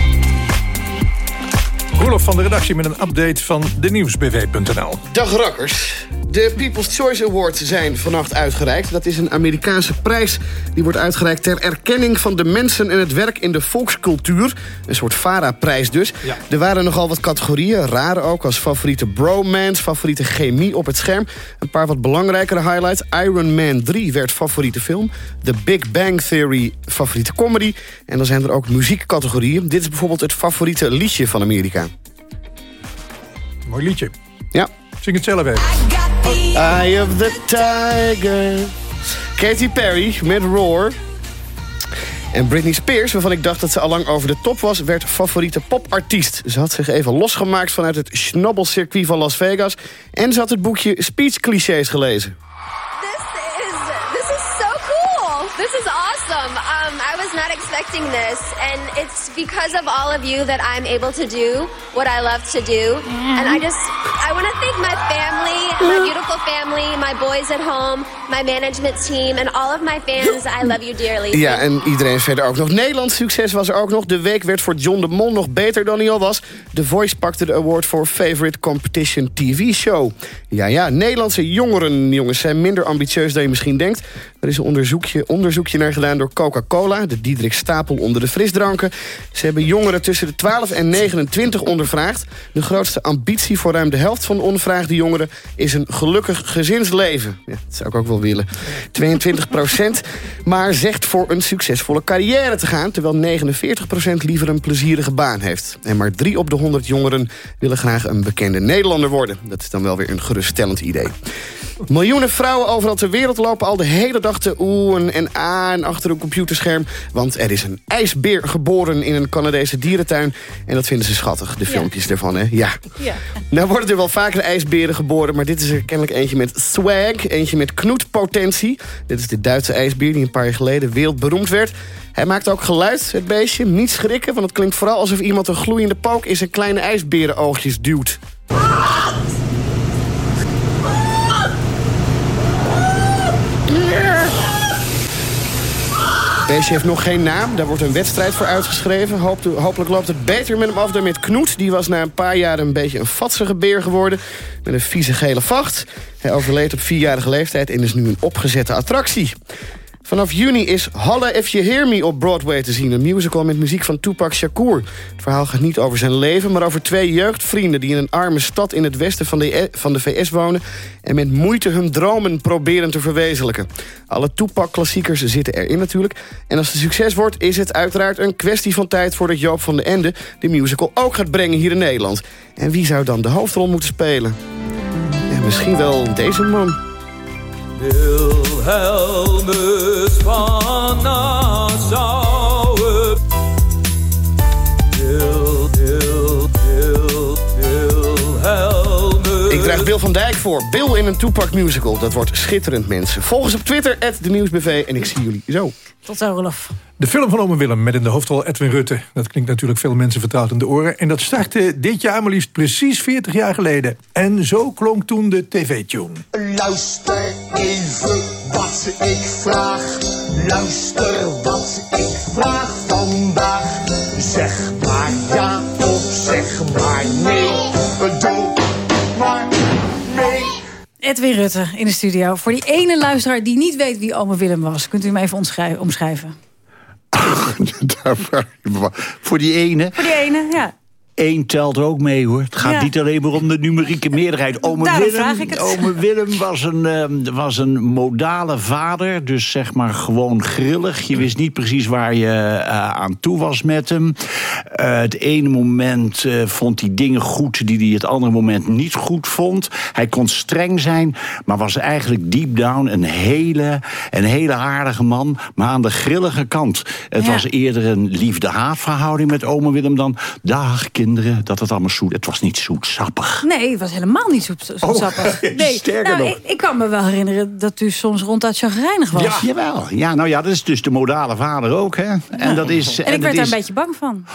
Roelof van de redactie met een update van de nieuwsbv.nl. Dag rakkers. De People's Choice Awards zijn vannacht uitgereikt. Dat is een Amerikaanse prijs die wordt uitgereikt... ter erkenning van de mensen en het werk in de volkscultuur. Een soort VARA-prijs dus. Er waren nogal wat categorieën, rare ook... als favoriete bromance, favoriete chemie op het scherm. Een paar wat belangrijkere highlights. Iron Man 3 werd favoriete film. The Big Bang Theory favoriete comedy. En dan zijn er ook muziekcategorieën. Dit is bijvoorbeeld het favoriete liedje van Amerika. Mooi liedje. Ja. Zing het zelf even. Eye of the Tiger. Katy Perry met Roar. En Britney Spears, waarvan ik dacht dat ze al lang over de top was... werd favoriete popartiest. Ze had zich even losgemaakt vanuit het schnabbelcircuit van Las Vegas... en ze had het boekje Speech Clichés gelezen. This is so cool. This is awesome. Um, I was not expecting this, and it's because of all of you that I'm able to do what I love to do. And I just, I want to thank my family, my beautiful family, my boys at home, my management team, and all of my fans. I love you dearly. Ja, en iedereen verder ook nog. Nederlands succes was er ook nog. De week werd voor John de Mol nog beter dan hij al was. The Voice pakte de award voor Favorite Competition TV Show. Ja, ja, Nederlandse jongeren, jongens, zijn minder ambitieus dan je misschien denkt. Er is een onderzoekje, onderzoekje naar gedaan door Coca-Cola, de Diederik Stapel onder de frisdranken. Ze hebben jongeren tussen de 12 en 29 ondervraagd. De grootste ambitie voor ruim de helft van de ondervraagde jongeren is een gelukkig gezinsleven. Ja, dat zou ik ook wel willen. 22 procent, maar zegt voor een succesvolle carrière te gaan... terwijl 49 procent liever een plezierige baan heeft. En maar 3 op de 100 jongeren willen graag een bekende Nederlander worden. Dat is dan wel weer een geruststellend idee. Miljoenen vrouwen overal ter wereld lopen al de hele dag te oen en aan achter een computerscherm. Want er is een ijsbeer geboren in een Canadese dierentuin. En dat vinden ze schattig, de filmpjes ervan, hè? Ja. Ja. Nou worden er wel vaker ijsberen geboren, maar dit is er kennelijk eentje met swag. Eentje met knoetpotentie. Dit is de Duitse ijsbeer die een paar jaar geleden wereldberoemd werd. Hij maakt ook geluid, het beestje. Niet schrikken, want het klinkt vooral alsof iemand een gloeiende pook in zijn kleine ijsberenoogjes duwt. Beestje heeft nog geen naam. Daar wordt een wedstrijd voor uitgeschreven. Hopelijk loopt het beter met hem af dan met Knoet. Die was na een paar jaar een beetje een vatsige beer geworden. Met een vieze gele vacht. Hij overleed op vierjarige leeftijd en is nu een opgezette attractie. Vanaf juni is Holla If You Hear Me op Broadway te zien. Een musical met muziek van Tupac Shakur. Het verhaal gaat niet over zijn leven, maar over twee jeugdvrienden... die in een arme stad in het westen van de, van de VS wonen... en met moeite hun dromen proberen te verwezenlijken. Alle Tupac-klassiekers zitten erin natuurlijk. En als het succes wordt, is het uiteraard een kwestie van tijd... voordat Joop van den Ende de musical ook gaat brengen hier in Nederland. En wie zou dan de hoofdrol moeten spelen? Ja, misschien wel deze man. Wilhelmus van Nassau. Bill van Dijk voor. Bill in een Tupac musical. Dat wordt schitterend, mensen. Volg ons op Twitter, de Nieuwsbv. En ik zie jullie zo. Tot zo, Rolf. De film van Ome Willem met in de hoofdrol Edwin Rutte. Dat klinkt natuurlijk veel mensen vertrouwd in de oren. En dat startte dit jaar maar liefst precies 40 jaar geleden. En zo klonk toen de tv-tune. Luister even wat ik vraag. Luister wat ik vraag vandaag. Zeg maar ja of zeg maar nee. Edwin Rutte in de studio. Voor die ene luisteraar die niet weet wie ome Willem was... kunt u hem even omschrij- omschrijven? [LAUGHS] Daar vraag je me maar. Voor die ene, Voor die ene, ja. Één telt ook mee hoor. Het gaat Ja. niet alleen maar om de numerieke [LAUGHS] meerderheid. Ome Daarom Willem, vraag ik het. ome Willem was, een, ehm, was een modale vader. Dus zeg maar gewoon grillig. Je wist niet precies waar je eh, aan toe was met hem. Eh, het ene moment eh, vond hij dingen goed die hij het andere moment niet goed vond. Hij kon streng zijn, maar was eigenlijk deep down een hele, een hele aardige man. Maar aan de grillige kant. Het Ja. was eerder een liefde-haatverhouding met ome Willem dan... dag kinderen, dat het allemaal zoet... Het was niet zoetsappig. Nee, het was helemaal niet zo, zo Oh, sappig. [LAUGHS] Nee. sterker nou, nog. Ik, ik kan me wel herinneren dat u soms ronduit chagrijnig was. Ja, jawel. Ja, nou ja, dat is dus de modale vader ook, hè. En, dat is, En ik werd daar is- een beetje bang van.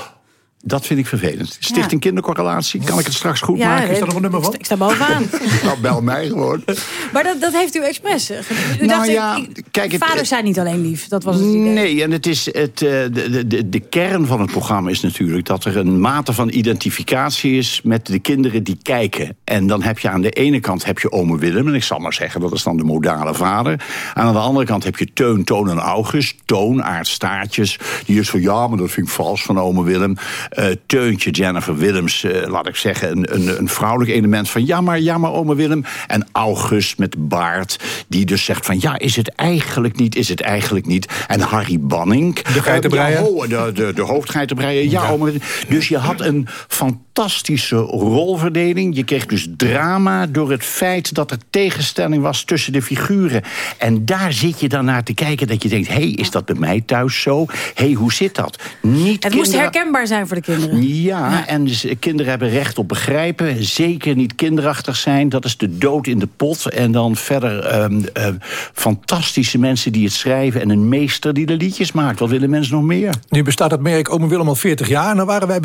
Dat vind ik vervelend. Stichting Kindercorrelatie, kan ik het straks goed Ja, maken? weet- Ik sta bovenaan. [LAUGHS] nou, bel mij gewoon. Maar dat, dat heeft u expres. eh, U Nou dacht, ja, ik- kijk, het- vaders zijn niet alleen lief. Dat was het idee. Nee, en het is het, eh, de, de, de, de kern van het programma is natuurlijk dat er een mate van identificatie is met de kinderen die kijken. En dan heb je aan de ene kant heb je ome Willem, en ik zal maar zeggen, dat is dan de modale vader. En aan de andere kant heb je Teun, Toon en August, Toon, aardstaartjes. Die is van ja, maar dat vind ik vals van ome Willem. Eh, Teuntje, Jennifer Willems, eh, laat ik zeggen, een, een, een vrouwelijk element van ja, maar ja, maar ome Willem. En August met baard, die dus zegt van ja, is het eigenlijk niet, is het eigenlijk niet. En Harry Banning. De geitenbreier. Eh, ja, ho, de, de, de hoofdgeitenbreier. Ja, ome Willem. Dus je had een fantastische rolverdeling. Je kreeg dus drama door het feit dat er tegenstelling was tussen de figuren. En daar zit je dan naar te kijken dat je denkt... hé, hey, is dat bij mij thuis zo? Hé, hey, hoe zit dat? Niet Het moest herkenbaar zijn voor de kinderen. ja, en dus kinderen hebben recht op begrijpen. Zeker niet kinderachtig zijn. Dat is de dood in de pot. En dan verder ehm, eh, fantastische mensen die het schrijven... en een meester die de liedjes maakt. Wat willen mensen nog meer? Nu bestaat het merk Ome Willem al 40 jaar. En dan waren wij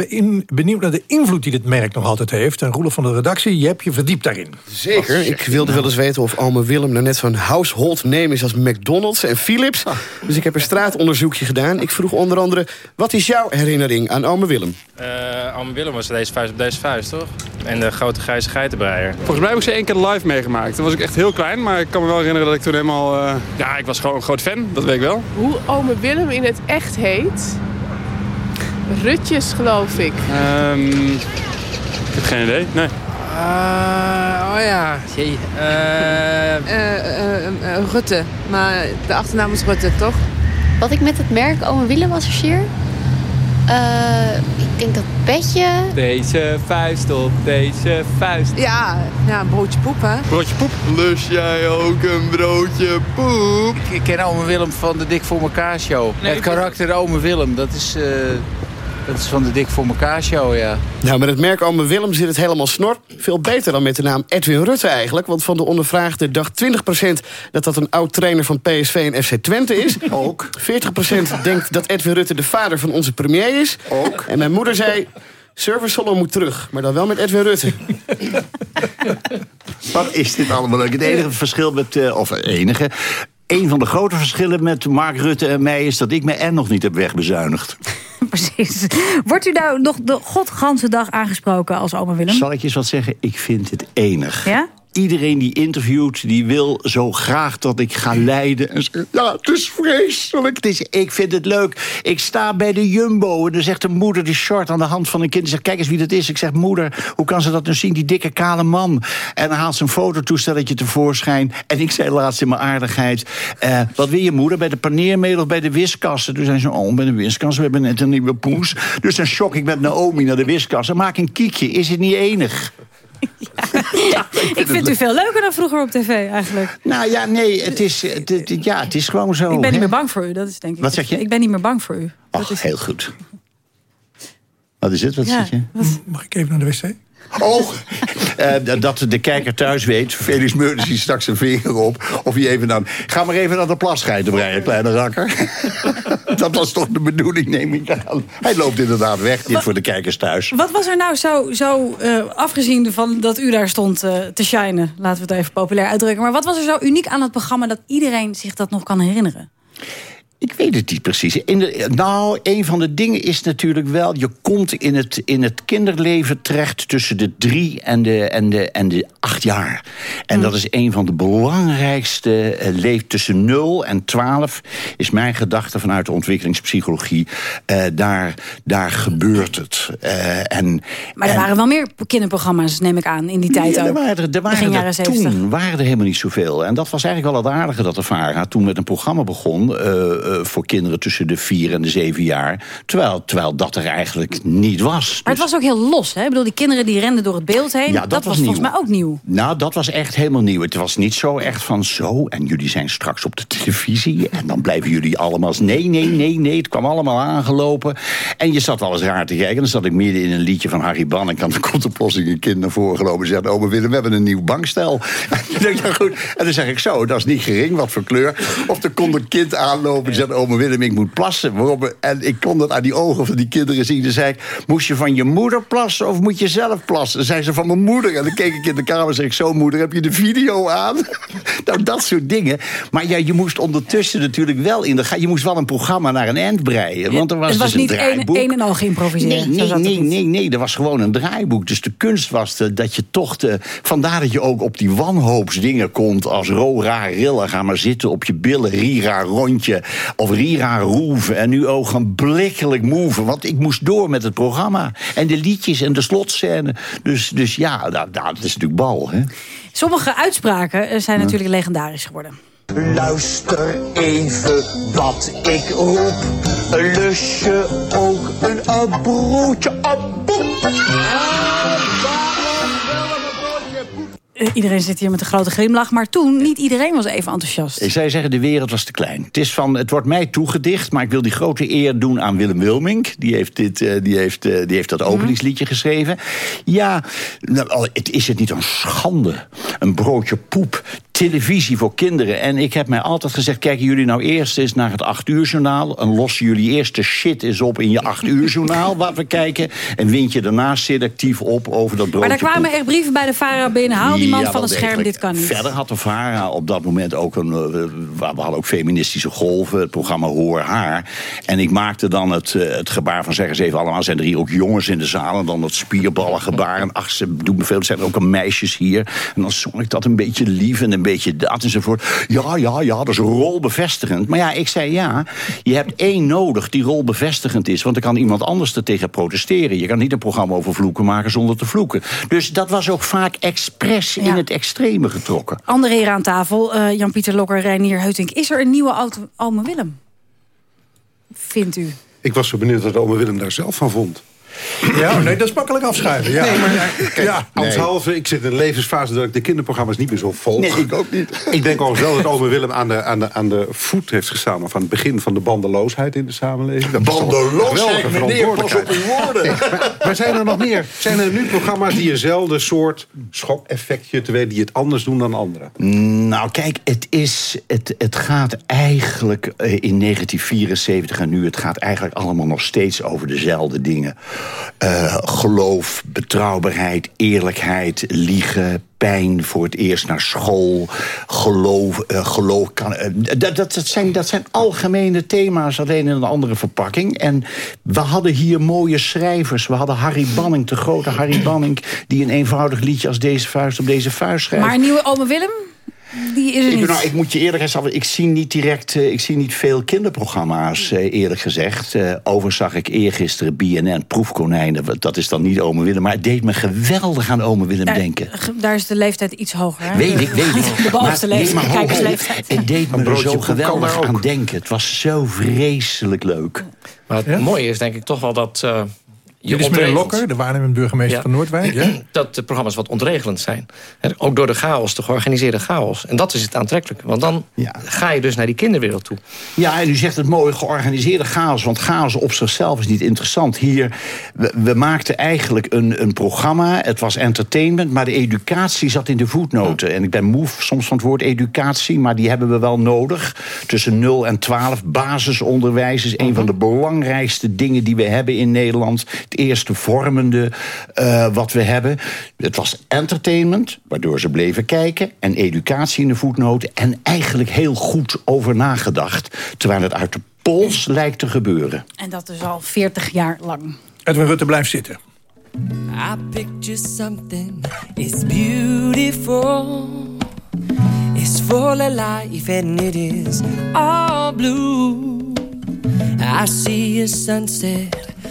benieuwd naar de invloed die dit merk nog altijd heeft. En Roelof van de redactie, je hebt je verdiept daarin. Zeker. Ik wilde wel eens weten of ome Willem nou net zo'n household name is als McDonald's en Philips. Dus ik heb een straatonderzoekje gedaan. Ik vroeg onder andere, wat is jouw herinnering aan ome Willem? Eh Ome Willem was deze vuist op deze vuist, toch? En de grote grijze geitenbreier. Volgens mij heb ik ze één keer live meegemaakt. Toen was ik echt heel klein, maar ik kan me wel herinneren dat ik toen helemaal... eh, ja, ik was gewoon een groot fan, dat weet ik wel. Hoe ome Willem in het echt heet? Rutjes, geloof ik. Ehm, ik heb geen idee, nee. oh ja, jee. [LAUGHS] Rutte, maar de achternaam is Rutte, toch? Wat ik met het merk Ome Willem associeer? Eh, ik denk dat petje. Deze vuist op deze vuist. Ja, ja, een broodje poep, hè? Broodje poep. Lus jij ook een broodje poep? Ik ken ome Willem van de Dik voor elkaar show. het karakter ome Willem, dat is, eh, dat is van de Dik voor elkaar show, ja. Nou, met het merk ome Willem zit het helemaal snor. Veel beter dan met de naam Edwin Rutte eigenlijk. Want van de ondervraagden dacht 20% dat dat een oud-trainer van PSV en FC Twente is. [LAUGHS] Ook. 40% denkt dat Edwin Rutte de vader van onze premier is. Ook. En mijn moeder zei... Service Solo moet terug, maar dan wel met Edwin Rutte. Wat is dit allemaal leuk? Het enige verschil met, eh, of het enige... Een van de grote verschillen met Mark Rutte en mij... is dat ik mijn N nog niet heb wegbezuinigd. [LAUGHS] Precies. Wordt u nou nog de godganse dag aangesproken als ome Willem? Zal ik je eens wat zeggen? Ik vind het enig. Ja? Iedereen die interviewt, die wil zo graag dat ik ga leiden. Ja, het is vreselijk. Het is, ik vind het leuk. Ik sta bij de Jumbo en dan zegt de moeder die short aan de hand van een kind. Die zegt, kijk eens wie dat is. Ik zeg, moeder, hoe kan ze dat nou zien? Die dikke kale man. En dan haalt ze een fototoestelletje tevoorschijn. En ik zei laatst in mijn aardigheid... eh, wat wil je moeder, bij de paneermeel of bij de wiskassen? Toen zei ze, oh, bij de wiskassen, we hebben net een nieuwe poes. Dus dan shock ik met Naomi naar de wiskassen. Maak een kiekje, is het niet enig? [LAUGHS] Ik vind u veel leuker dan vroeger op tv eigenlijk. Nou ja, nee, het is, het, het- ja, het is gewoon zo. ik ben niet meer bang voor u, dat is denk ik. Wat zeg je? Ik ben niet meer bang voor u. Ach, heel goed. Wat is het? Wat Ja, zeg je? Mag ik even naar de wc? Oh, eh, dat de kijker thuis weet. Felix Meurders die straks zijn vinger op. Of hij even dan... Ga maar even naar de plasscheiden breien, kleine rakker. [LAUGHS] dat was toch de bedoeling, neem ik aan. Hij loopt inderdaad weg, dit voor de kijkers thuis. Wat was er nou zo, zo eh, afgezien van dat u daar stond eh, te shinen... laten we het even populair uitdrukken... maar wat was er zo uniek aan het programma... dat iedereen zich dat nog kan herinneren? Ik weet het niet precies. In de, nou, een van de dingen is natuurlijk wel... je komt in het, in het kinderleven terecht tussen de drie en de, en de, en de acht jaar. En dat is een van de belangrijkste leef tussen 0 en 12... is mijn gedachte vanuit de ontwikkelingspsychologie. Eh, daar, daar gebeurt het. Eh, en, Maar er en- waren wel meer kinderprogramma's, neem ik aan, in die tijd ja, ook. er waren, er, er waren er jaren 70. toen waren er helemaal niet zoveel. En dat was eigenlijk wel het aardige dat de VARA toen met een programma begon... eh, voor kinderen tussen de vier en de zeven jaar. Terwijl, terwijl dat er eigenlijk niet was. Maar het was ook heel los, hè? Ik bedoel, die kinderen die renden door het beeld heen. Ja, dat was volgens mij ook nieuw. Nou, dat was echt helemaal nieuw. Het was niet zo echt van zo, en jullie zijn straks op de televisie... en dan blijven jullie allemaal... Nee, nee, nee, nee, het kwam allemaal aangelopen. En je zat wel eens raar te kijken. Dan zat ik midden in een liedje van Harry Ban... en dan komt er plotseling een kind naar voren gelopen... en zegt, oh, Willem, we hebben een nieuw bankstel. [LAUGHS] En, ja, goed. en dan zeg ik zo, dat is niet gering, wat voor kleur. Of er komt een kind aanlopen en zegt... oh, Willem, ik moet plassen. Waarop, en ik kon dat aan die ogen van die kinderen zien. Dan zei ik, moest je van je moeder plassen of moet je zelf plassen? Dan zei ze van mijn moeder. En dan keek ik in de kamer en zei ik, zo moeder, heb je de video aan? [LAUGHS] nou, dat soort dingen. Maar ja, je moest ondertussen natuurlijk wel in de Je moest wel een programma naar een eind breien. Want er was, het was dus niet een één draaiboek. één en al geïmproviseerd. Nee, nee, nee, niet. nee, nee, er was gewoon een draaiboek. Dus de kunst was de- dat je toch de... Vandaar dat je ook op die wanhoopsdingen komt... als Rora rillen, ga maar zitten op je billen... Rira rondje of Rira roeven... en nu ogenblikkelijk move. Want ik moest door met het programma. En de liedjes en de slotscène. Dus, dus ja, dat, dat is natuurlijk bal, hè? Sommige uitspraken eh, zijn Ja. natuurlijk legendarisch geworden. Luister even wat ik roep. Lus je ook een, broodje op? Eh, iedereen zit hier met een grote glimlach. Maar toen, niet iedereen was even enthousiast. Ik zou zeggen, de wereld was te klein. Het, is van, het wordt mij toegedicht, maar ik wil die grote eer doen aan Willem Wilmink. Die heeft, dit, eh, die heeft, eh, die heeft dat openingsliedje geschreven. Ja, nou, het is het niet een schande. Een broodje poep. Televisie voor kinderen. En ik heb mij altijd gezegd, kijken jullie nou eerst eens naar het 8 uur journaal. En lossen jullie eerst de shit eens op in je 8 uur journaal wat we kijken. En wind je daarna selectief op over dat broodje Maar daar kwamen echt brieven bij de VARA binnen. Haal die man Ja, van het scherm, dit kan niet. Verder had de VARA op dat moment ook een... eh, we hadden ook feministische golven, het programma Hoor Haar. En ik maakte dan het, eh, het gebaar van zeggen ze even allemaal... zijn er hier ook jongens in de zaal en dan dat spierballengebaar. En ach, ze doen me veel, zijn er ook een meisjes hier. En dan zong ik dat een beetje lief en een beetje dat enzovoort. Ja, ja, ja, dat is rolbevestigend. Maar ja, ik zei ja, je hebt één nodig die rolbevestigend is. Want dan kan iemand anders er tegen protesteren. Je kan niet een programma over vloeken maken zonder te vloeken. Dus dat was ook vaak expres in het extreme getrokken. Andere heren aan tafel, eh, Jan-Pieter Lokker, Reinier Heutink. Is er een nieuwe auto, Ome Willem? Vindt u? Ik was zo benieuwd wat ome Willem daar zelf van vond. Ja, nee, dat is makkelijk afschuiven. Ja. Nee, maar ja, kijk, Ja. ambtshalve, ik zit in een levensfase dat ik de kinderprogramma's niet meer zo volg. Nee, ik ook niet. Ik denk overigens wel dat ome Willem aan de, aan, de, aan de voet heeft gestaan... of aan het begin van de bandeloosheid in de samenleving. Dat een Bandeloosheid, meneer, pas op uw woorden. Nee, maar, maar zijn er nog meer? Zijn er nu programma's die eenzelfde soort schokeffectje... terwijl die het anders doen dan anderen? Nou, kijk, het, is, het, het gaat eigenlijk eh, in 1974 en nu... het gaat eigenlijk allemaal nog steeds over dezelfde dingen. Eh, geloof, betrouwbaarheid, eerlijkheid, liegen... Pijn voor het eerst naar school, geloof, eh, geloof kan. eh, dat, dat, dat, zijn, dat zijn algemene thema's, alleen in een andere verpakking. En we hadden hier mooie schrijvers. We hadden Harry Banning, de grote Harry Banning, die een eenvoudig liedje als deze vuist op deze vuist schrijft. Maar een nieuwe Ome Willem? Die is er Ik, niet. nou, ik moet je eerlijk zeggen, ik zie niet direct, eh, ik zie niet veel kinderprogramma's, eh, eerlijk gezegd. Eh overigens zag ik eergisteren BNN Proefkonijnen. Dat is dan niet Ome Willem, maar het deed me geweldig aan Ome Willem Daar- denken. Daar is de leeftijd iets hoger. Hè? Weet ik, weet ik. [LAUGHS] De bovenste Maar- nee, leeftijd, kijkersleeftijd. Het deed me er zo geweldig aan denken. Het was zo vreselijk leuk. Maar het mooie is denk ik toch wel dat... eh je Dit is meneer Lokker, de waarnemend burgemeester Ja. van Noordwijk. Ja? [CLEARS THROAT] dat de programma's wat ontregelend zijn. Ook door de chaos, de georganiseerde chaos. En dat is het aantrekkelijke. Want dan ga je dus naar die kinderwereld toe. Ja, en u zegt het mooi, georganiseerde chaos. Want chaos op zichzelf is niet interessant. Hier, we, we maakten eigenlijk een, een programma. Het was entertainment, maar de educatie zat in de voetnoten. En ik ben moe soms van het woord educatie, maar die hebben we wel nodig. Tussen 0 en 12. Basisonderwijs is een van de belangrijkste dingen die we hebben in Nederland. Het eerste vormende eh, wat we hebben. Het was entertainment, waardoor ze bleven kijken. En educatie in de voetnoten. En eigenlijk heel goed over nagedacht. Terwijl het uit de Pools lijkt te gebeuren. En dat is al 40 jaar lang. Edwin Rutte blijft zitten. I picture something, it's beautiful. It's full of life and it is all blue. I see a sunset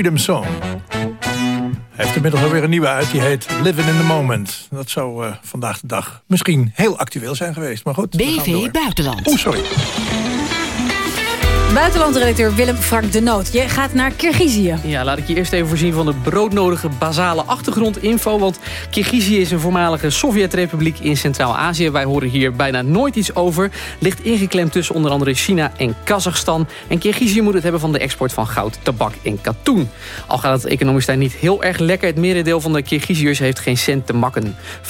Freedom Song. Hij heeft inmiddels alweer een nieuwe uit. Die heet Living in the Moment. Dat zou eh, vandaag de dag misschien heel actueel zijn geweest. Maar goed, BV. Buitenland. Oeh, sorry. Buitenlandredacteur Willem Frank de Noot. Je gaat naar Kirgizië. Ja, laat ik je eerst even voorzien van de broodnodige basale achtergrondinfo. Want Kirgizië is een voormalige Sovjetrepubliek in Centraal-Azië. Wij horen hier bijna nooit iets over. Ligt ingeklemd tussen onder andere China en Kazachstan. En Kirgizië moet het hebben van de export van goud, tabak en katoen. Al gaat het economisch daar niet heel erg lekker. Het merendeel van de Kirgiziërs heeft geen cent te makken. 75%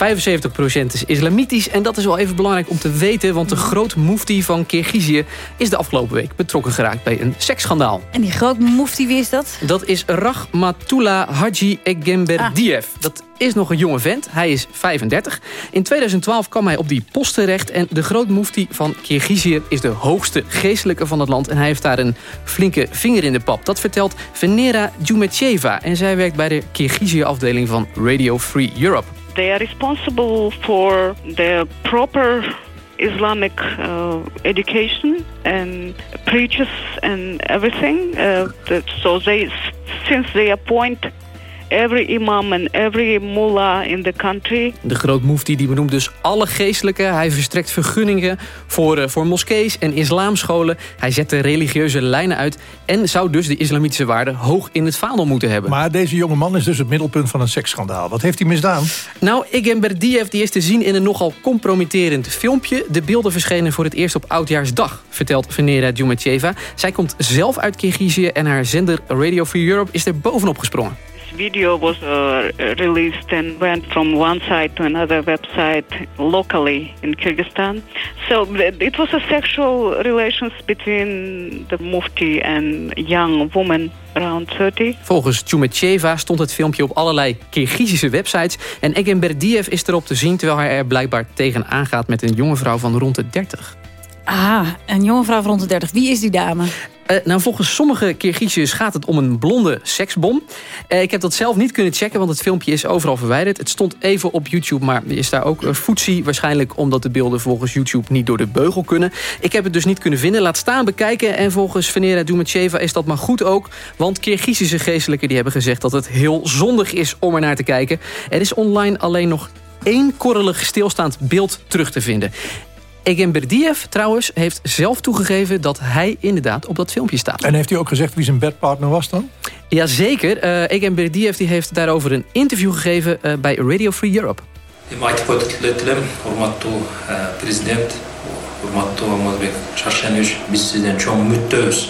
is islamitisch en dat is wel even belangrijk om te weten... want de groot mufti van Kirgizië is de afgelopen week betrokken geraakt bij een seksschandaal. En die groot mufti, wie is dat? Dat is Rahmatullah Haji Egemberdiev. Dat is nog een jonge vent. Hij is 35. In 2012 kwam hij op die post terecht. En de grootmufti van Kirgizië is de hoogste geestelijke van het land. En hij heeft daar een flinke vinger in de pap. Dat vertelt Venera Djumetjeva. En zij werkt bij de Kirgizië-afdeling van Radio Free Europe. They are responsible for the proper Islamic uh, education and preachers and everything. Uh, so they, since they appoint every imam and every mullah in the country. De grootmoefti die benoemt dus alle geestelijken. Hij verstrekt vergunningen voor, eh, voor moskees en islamscholen. Hij zet de religieuze lijnen uit... en zou dus de islamitische waarden hoog in het vaandel moeten hebben. Maar deze jonge man is dus het middelpunt van een seksschandaal. Wat heeft hij misdaan? Nou, Egan Berdiev die is te zien in een nogal compromitterend filmpje. De beelden verschenen voor het eerst op Oudjaarsdag, vertelt Venera Djumatjeva. Zij komt zelf uit Kirgizië en haar zender Radio Free Europe is er bovenop gesprongen. Video was uh, released and went from one site to another website locally in Kyrgyzstan. So it was a sexual relations between the mufti and young woman around 30. Volgens Tjumetjeva stond het filmpje op allerlei Kirgizische websites... en Egan Berdiev is erop te zien terwijl hij er blijkbaar tegenaan gaat... met een jonge vrouw van rond de 30. Ah, een jonge vrouw van rond de 30. Wie is die dame? Uh, nou, volgens sommige Kirgiziërs gaat het om een blonde seksbom. Uh, ik heb dat zelf niet kunnen checken, want het filmpje is overal verwijderd. Het stond even op YouTube, maar is daar ook uh, voetzie. Waarschijnlijk omdat de beelden volgens YouTube niet door de beugel kunnen. Ik heb het dus niet kunnen vinden. Laat staan bekijken. En volgens Venera Dumatjeva is dat maar goed ook. Want Kirgizische geestelijken die hebben gezegd dat het heel zondig is om er naar te kijken. Er is online alleen nog één korrelig stilstaand beeld terug te vinden. Egan Berdiev trouwens heeft zelf toegegeven dat hij inderdaad op dat filmpje staat. En heeft hij ook gezegd wie zijn bedpartner was dan? Jazeker. Uh, Egan Berdiev die heeft daarover een interview gegeven uh, bij Radio Free Europe. President, çok mutluyuz.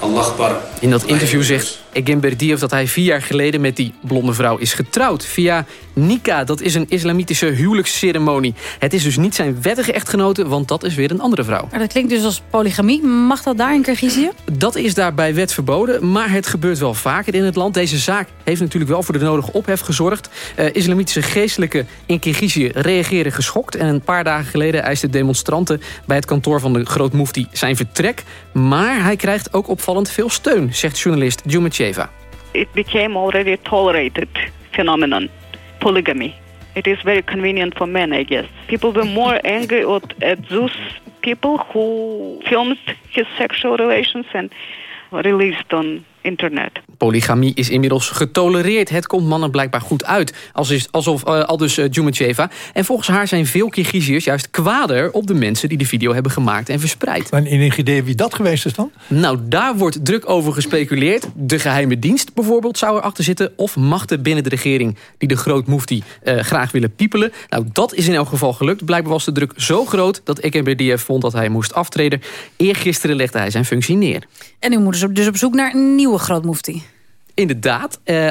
Allah akbar. In dat interview zegt Egan Berdiev dat hij vier jaar geleden met die blonde vrouw is getrouwd. Via Nika, dat is een islamitische huwelijksceremonie. Het is dus niet zijn wettige echtgenote, want dat is weer een andere vrouw. Maar dat klinkt dus als polygamie. Mag dat daar in Kirgizië? Dat is daar bij wet verboden, maar het gebeurt wel vaker in het land. Deze zaak heeft natuurlijk wel voor de nodige ophef gezorgd. Uh, islamitische geestelijken in Kirgizië reageren geschokt. En een paar dagen geleden eisten demonstranten bij het kantoor van de grootmoefti zijn vertrek. Maar hij krijgt ook opvallend veel steun, zegt journalist Djumatjeva. It became already a tolerated phenomenon, polygamy. It is very convenient for men, I guess. People were more [LAUGHS] angry at, at those people who filmed his sexual relations and released on internet. Polygamie is inmiddels getolereerd. Het komt mannen blijkbaar goed uit. Als is, alsof, uh, al dus uh. En volgens haar zijn veel Kirgiziërs juist kwader... op de mensen die de video hebben gemaakt en verspreid. Maar enig idee wie dat geweest is dan? Nou, daar wordt druk over gespeculeerd. De geheime dienst bijvoorbeeld zou erachter zitten... of machten binnen de regering die de grootmoefti uh, graag willen piepelen. Nou, dat is in elk geval gelukt. Blijkbaar was de druk zo groot dat Ekenberdiev vond dat hij moest aftreden. Eergisteren legde hij zijn functie neer. En nu moeten ze dus op zoek naar een nieuwe grootmoefti. Inderdaad. Uh,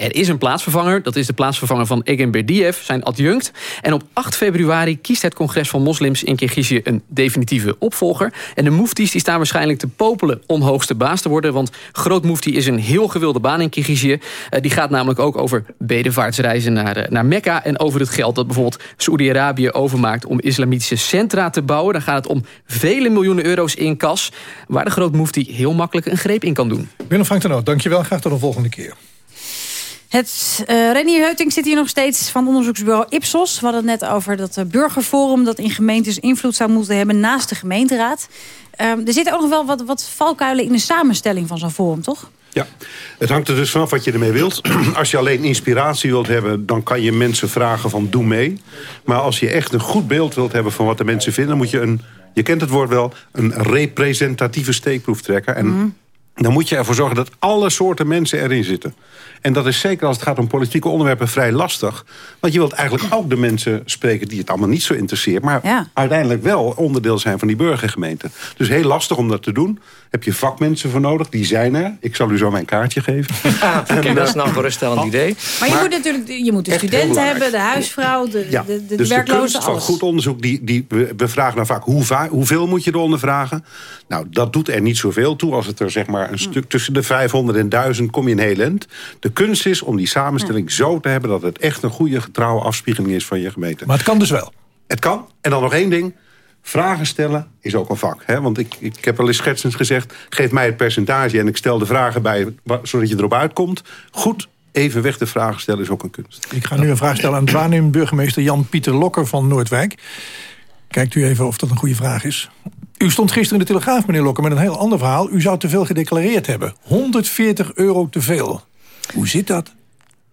er is een plaatsvervanger, dat is de plaatsvervanger van Egan Berdiev, zijn adjunct. En op 8 februari kiest het congres van moslims in Kirgizië een definitieve opvolger. En de muftis die staan waarschijnlijk te popelen om hoogste baas te worden. Want grootmufti is een heel gewilde baan in Kirgizië. Uh, die gaat namelijk ook over bedevaartsreizen naar, uh, naar Mekka. En over het geld dat bijvoorbeeld Saoedi-Arabië overmaakt om islamitische centra te bouwen. Dan gaat het om vele miljoenen euro's in kas. Waar de grootmufti heel makkelijk een greep in kan doen. Willem Frank ten dankjewel. Graag tot de volgende keer. Het uh, Renier Heuting zit hier nog steeds van onderzoeksbureau Ipsos. We hadden het net over dat uh, burgerforum... dat in gemeentes invloed zou moeten hebben naast de gemeenteraad. Uh, er zitten ook nog wel wat, wat valkuilen in de samenstelling van zo'n forum, toch? Ja, het hangt er dus vanaf wat je ermee wilt. [CLEARS THROAT] Als je alleen inspiratie wilt hebben, dan kan je mensen vragen van doe mee. Maar als je echt een goed beeld wilt hebben van wat de mensen vinden... moet je een, je kent het woord wel, een representatieve steekproef trekken. En mm. Dan moet je ervoor zorgen dat alle soorten mensen erin zitten. En dat is zeker als het gaat om politieke onderwerpen vrij lastig. Want je wilt eigenlijk ook de mensen spreken die het allemaal niet zo interesseert... maar ja. uiteindelijk wel onderdeel zijn van die burgergemeente. Dus heel lastig om dat te doen. Heb je vakmensen voor nodig, die zijn er. Ik zal u zo mijn kaartje geven. [LAUGHS] Ja, en, dat is nou een geruststellend idee. Maar je maar, moet natuurlijk je moet de studenten hebben, de huisvrouw, de, ja, de, de, dus de werklozen, de kunst van goed onderzoek, die, die, we, we vragen nou vaak hoe va hoeveel moet je eronder vragen. Nou, dat doet er niet zoveel toe. Als het er zeg maar een hm. stuk tussen de 500 en 1000 kom je een heel eind. De kunst is om die samenstelling zo te hebben... dat het echt een goede, getrouwe afspiegeling is van je gemeente. Maar het kan dus wel? Het kan. En dan nog één ding. Vragen stellen is ook een vak. Hè? Want ik, ik heb wel eens schetsend gezegd... geef mij het percentage en ik stel de vragen bij... zodat je erop uitkomt. Goed evenweg de vragen stellen is ook een kunst. Ik ga nu een vraag stellen aan de waarnemend burgemeester Jan-Pieter Lokker van Noordwijk. Kijkt u even of dat een goede vraag is. U stond gisteren in de Telegraaf, meneer Lokker, met een heel ander verhaal. U zou te veel gedeclareerd hebben. 140 euro te veel. Hoe zit dat?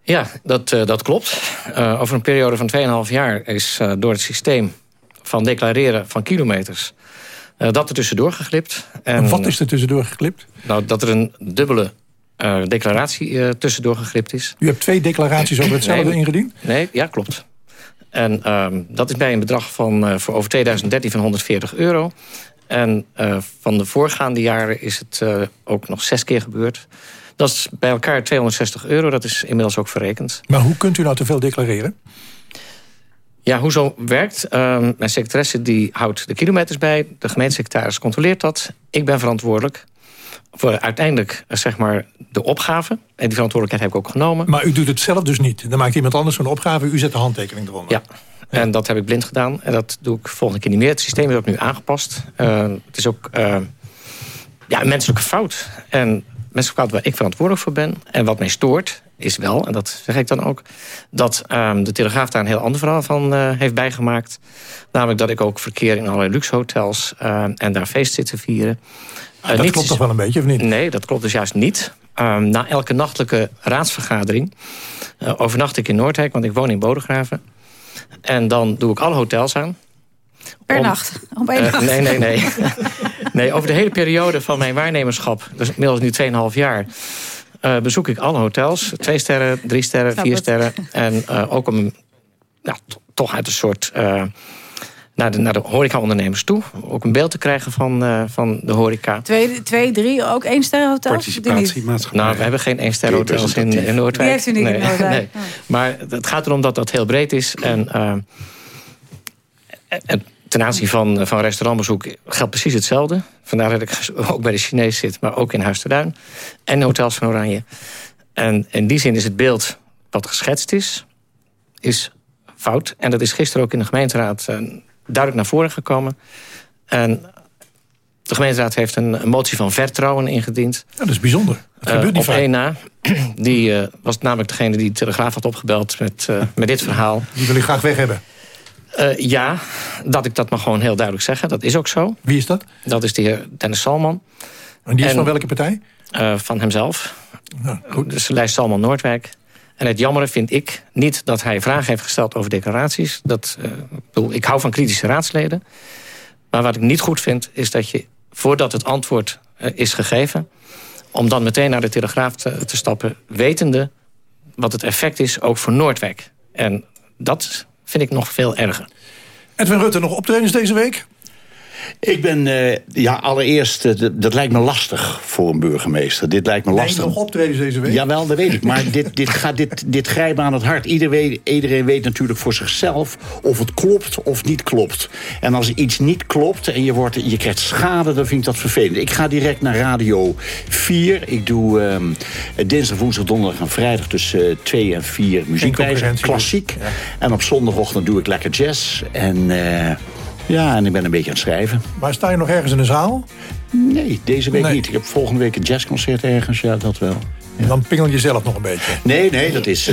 Ja, dat, uh, dat klopt. Uh, over een periode van 2,5 jaar is uh, door het systeem van declareren van kilometers... dat er tussendoor geglipt. En, wat is er tussendoor geglipt? Nou, dat er een dubbele declaratie tussendoor geglipt is. U hebt twee declaraties over hetzelfde nee, ingediend? Nee, ja, klopt. En ehm, dat is bij een bedrag van voor over 2013 van 140 euro. En van de voorgaande jaren is het ook nog zes keer gebeurd... Dat is bij elkaar 260 euro. Dat is inmiddels ook verrekend. Maar hoe kunt u nou te veel declareren? Ja, hoe zo werkt. Uh, mijn secretaresse die houdt de kilometers bij. De gemeentesecretaris controleert dat. Ik ben verantwoordelijk voor uiteindelijk zeg maar, de opgave. En die verantwoordelijkheid heb ik ook genomen. Maar u doet het zelf dus niet? Dan maakt iemand anders zo'n opgave. U zet de handtekening eronder? Ja. En dat heb ik blind gedaan. En dat doe ik volgende keer niet meer. Het systeem is ook nu aangepast. Uh, het is ook uh, ja, een menselijke fout. En mensen waar ik verantwoordelijk voor ben. En wat mij stoort is wel, en dat zeg ik dan ook... dat um, de Telegraaf daar een heel ander verhaal van uh, heeft bijgemaakt. Namelijk dat ik ook verkeer in allerlei luxe hotels... En daar feest zit te vieren. Uh, dat klopt toch wel een beetje, of niet? Nee, dat klopt dus juist niet. Um, na elke nachtelijke raadsvergadering overnacht ik in Noordwijk... want ik woon in Bodegraven. En dan doe ik alle hotels aan. Per om, nacht? Op één nacht? Nee, nee, nee. [LAUGHS] Nee, over de hele periode van mijn waarnemerschap, dus inmiddels nu 2,5 jaar... Uh, bezoek ik alle hotels. Twee sterren, drie sterren, vier sterren. En uh, ook om nou, toch uit een soort... Naar de, naar de horecaondernemers toe. Ook een beeld te krijgen van, van de horeca. Twee, twee drie, ook één sterren hotels? Participatiemaatschappij. Nou, we hebben geen één hotels in, in Noordwijk. Die heeft u niet nee, in Noordwijk. Nee. Maar het gaat erom dat dat heel breed is. En, en ten aanzien van, van restaurantbezoek geldt precies hetzelfde. Vandaar dat ik ook bij de Chinees zit, maar ook in Huis Duin. En hotels van Oranje. En in die zin is het beeld wat geschetst is, is fout. En dat is gisteren ook in de gemeenteraad uh, duidelijk naar voren gekomen. En de gemeenteraad heeft een, motie van vertrouwen ingediend. Ja, dat is bijzonder. Dat gebeurt niet op één na. [CLEARS THROAT] Die uh, was namelijk degene die de Telegraaf had opgebeld met, uh, [LAUGHS] met dit verhaal. Die wil ik graag weg hebben. Ja, dat ik dat mag gewoon heel duidelijk zeggen. Dat is ook zo. Wie is dat? Dat is de heer Dennis Salman. En die is en, van welke partij? Van hemzelf. Nou, goed. Dus de lijst Salman Noordwijk. En het jammere vind ik niet dat hij vragen heeft gesteld over declaraties. Dat, bedoel, ik hou van kritische raadsleden. Maar wat ik niet goed vind, is dat je voordat het antwoord is gegeven... om dan meteen naar de Telegraaf te, te stappen... wetende wat het effect is, ook voor Noordwijk. En dat vind ik nog veel erger. Edwin Rutte, nog optredens deze week? Ik ben, uh, ja, allereerst, uh, dat lijkt me lastig voor een burgemeester. Dit lijkt me nee, lastig. nog optredens deze week? Jawel, dat weet ik. Maar dit, dit, gaat, dit, dit grijpt aan het hart. Iedereen, iedereen weet natuurlijk voor zichzelf of het klopt of niet klopt. En als iets niet klopt en je, wordt, je krijgt schade, dan vind ik dat vervelend. Ik ga direct naar Radio 4. Ik doe um, dinsdag, woensdag, donderdag en vrijdag tussen 2 en 4 muziekwijzen. Klassiek. Ja. En op zondagochtend doe ik lekker jazz. En... Uh, ja, en ik ben een beetje aan het schrijven. Maar sta je nog ergens in de zaal? Nee, deze week nee. niet. Ik heb volgende week een jazzconcert ergens, ja, dat wel. Ja. En dan pingel je zelf nog een beetje? Nee, nee, dat is...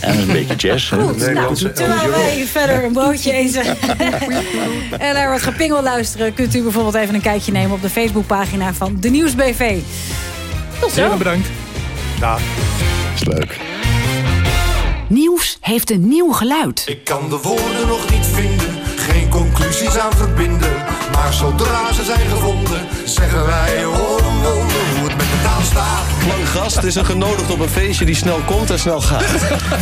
En een beetje jazz. Goed, nou, terwijl wij verder een broodje eten en naar wat gepingel luisteren... kunt u bijvoorbeeld even een kijkje nemen op de Facebookpagina van de Nieuwsbv. Tot zo. Heel bedankt. Dag. is leuk. Nieuws heeft een nieuw geluid. Ik kan de woorden nog niet vinden, geen conclusies aan verbinden. Maar zodra ze zijn gevonden, zeggen wij hoor een wonder Lang gast is een genodigd op een feestje die snel komt en snel gaat.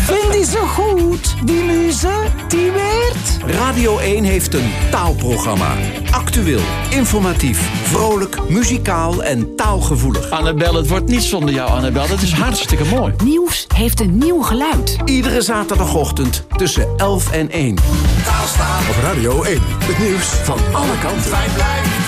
Vind die zo goed, die Luze, die Weert? Radio 1 heeft een taalprogramma. Actueel, informatief, vrolijk, muzikaal en taalgevoelig. Annabel, het wordt niet zonder jou, Annabel. Dat is hartstikke mooi. Nieuws heeft een nieuw geluid. Iedere zaterdagochtend tussen 11 en 1. Taalstaat Op Radio 1, het nieuws van alle kanten. Blijven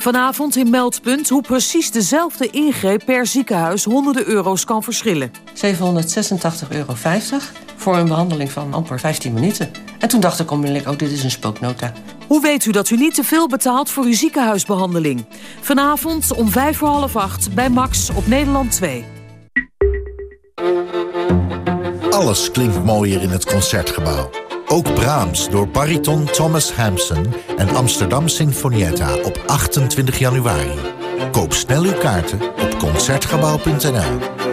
Vanavond in Meldpunt hoe precies dezelfde ingreep per ziekenhuis honderden euro's kan verschillen. 786,50 euro voor een behandeling van amper 15 minuten. En toen dacht ik onmiddellijk, oh, dit is een spooknota. Hoe weet u dat u niet te veel betaalt voor uw ziekenhuisbehandeling? Vanavond om vijf voor half acht bij Max op Nederland 2. Alles klinkt mooier in het Concertgebouw. Ook Brahms door bariton Thomas Hampson en Amsterdam Sinfonietta op 28 januari. Koop snel uw kaarten op Concertgebouw.nl.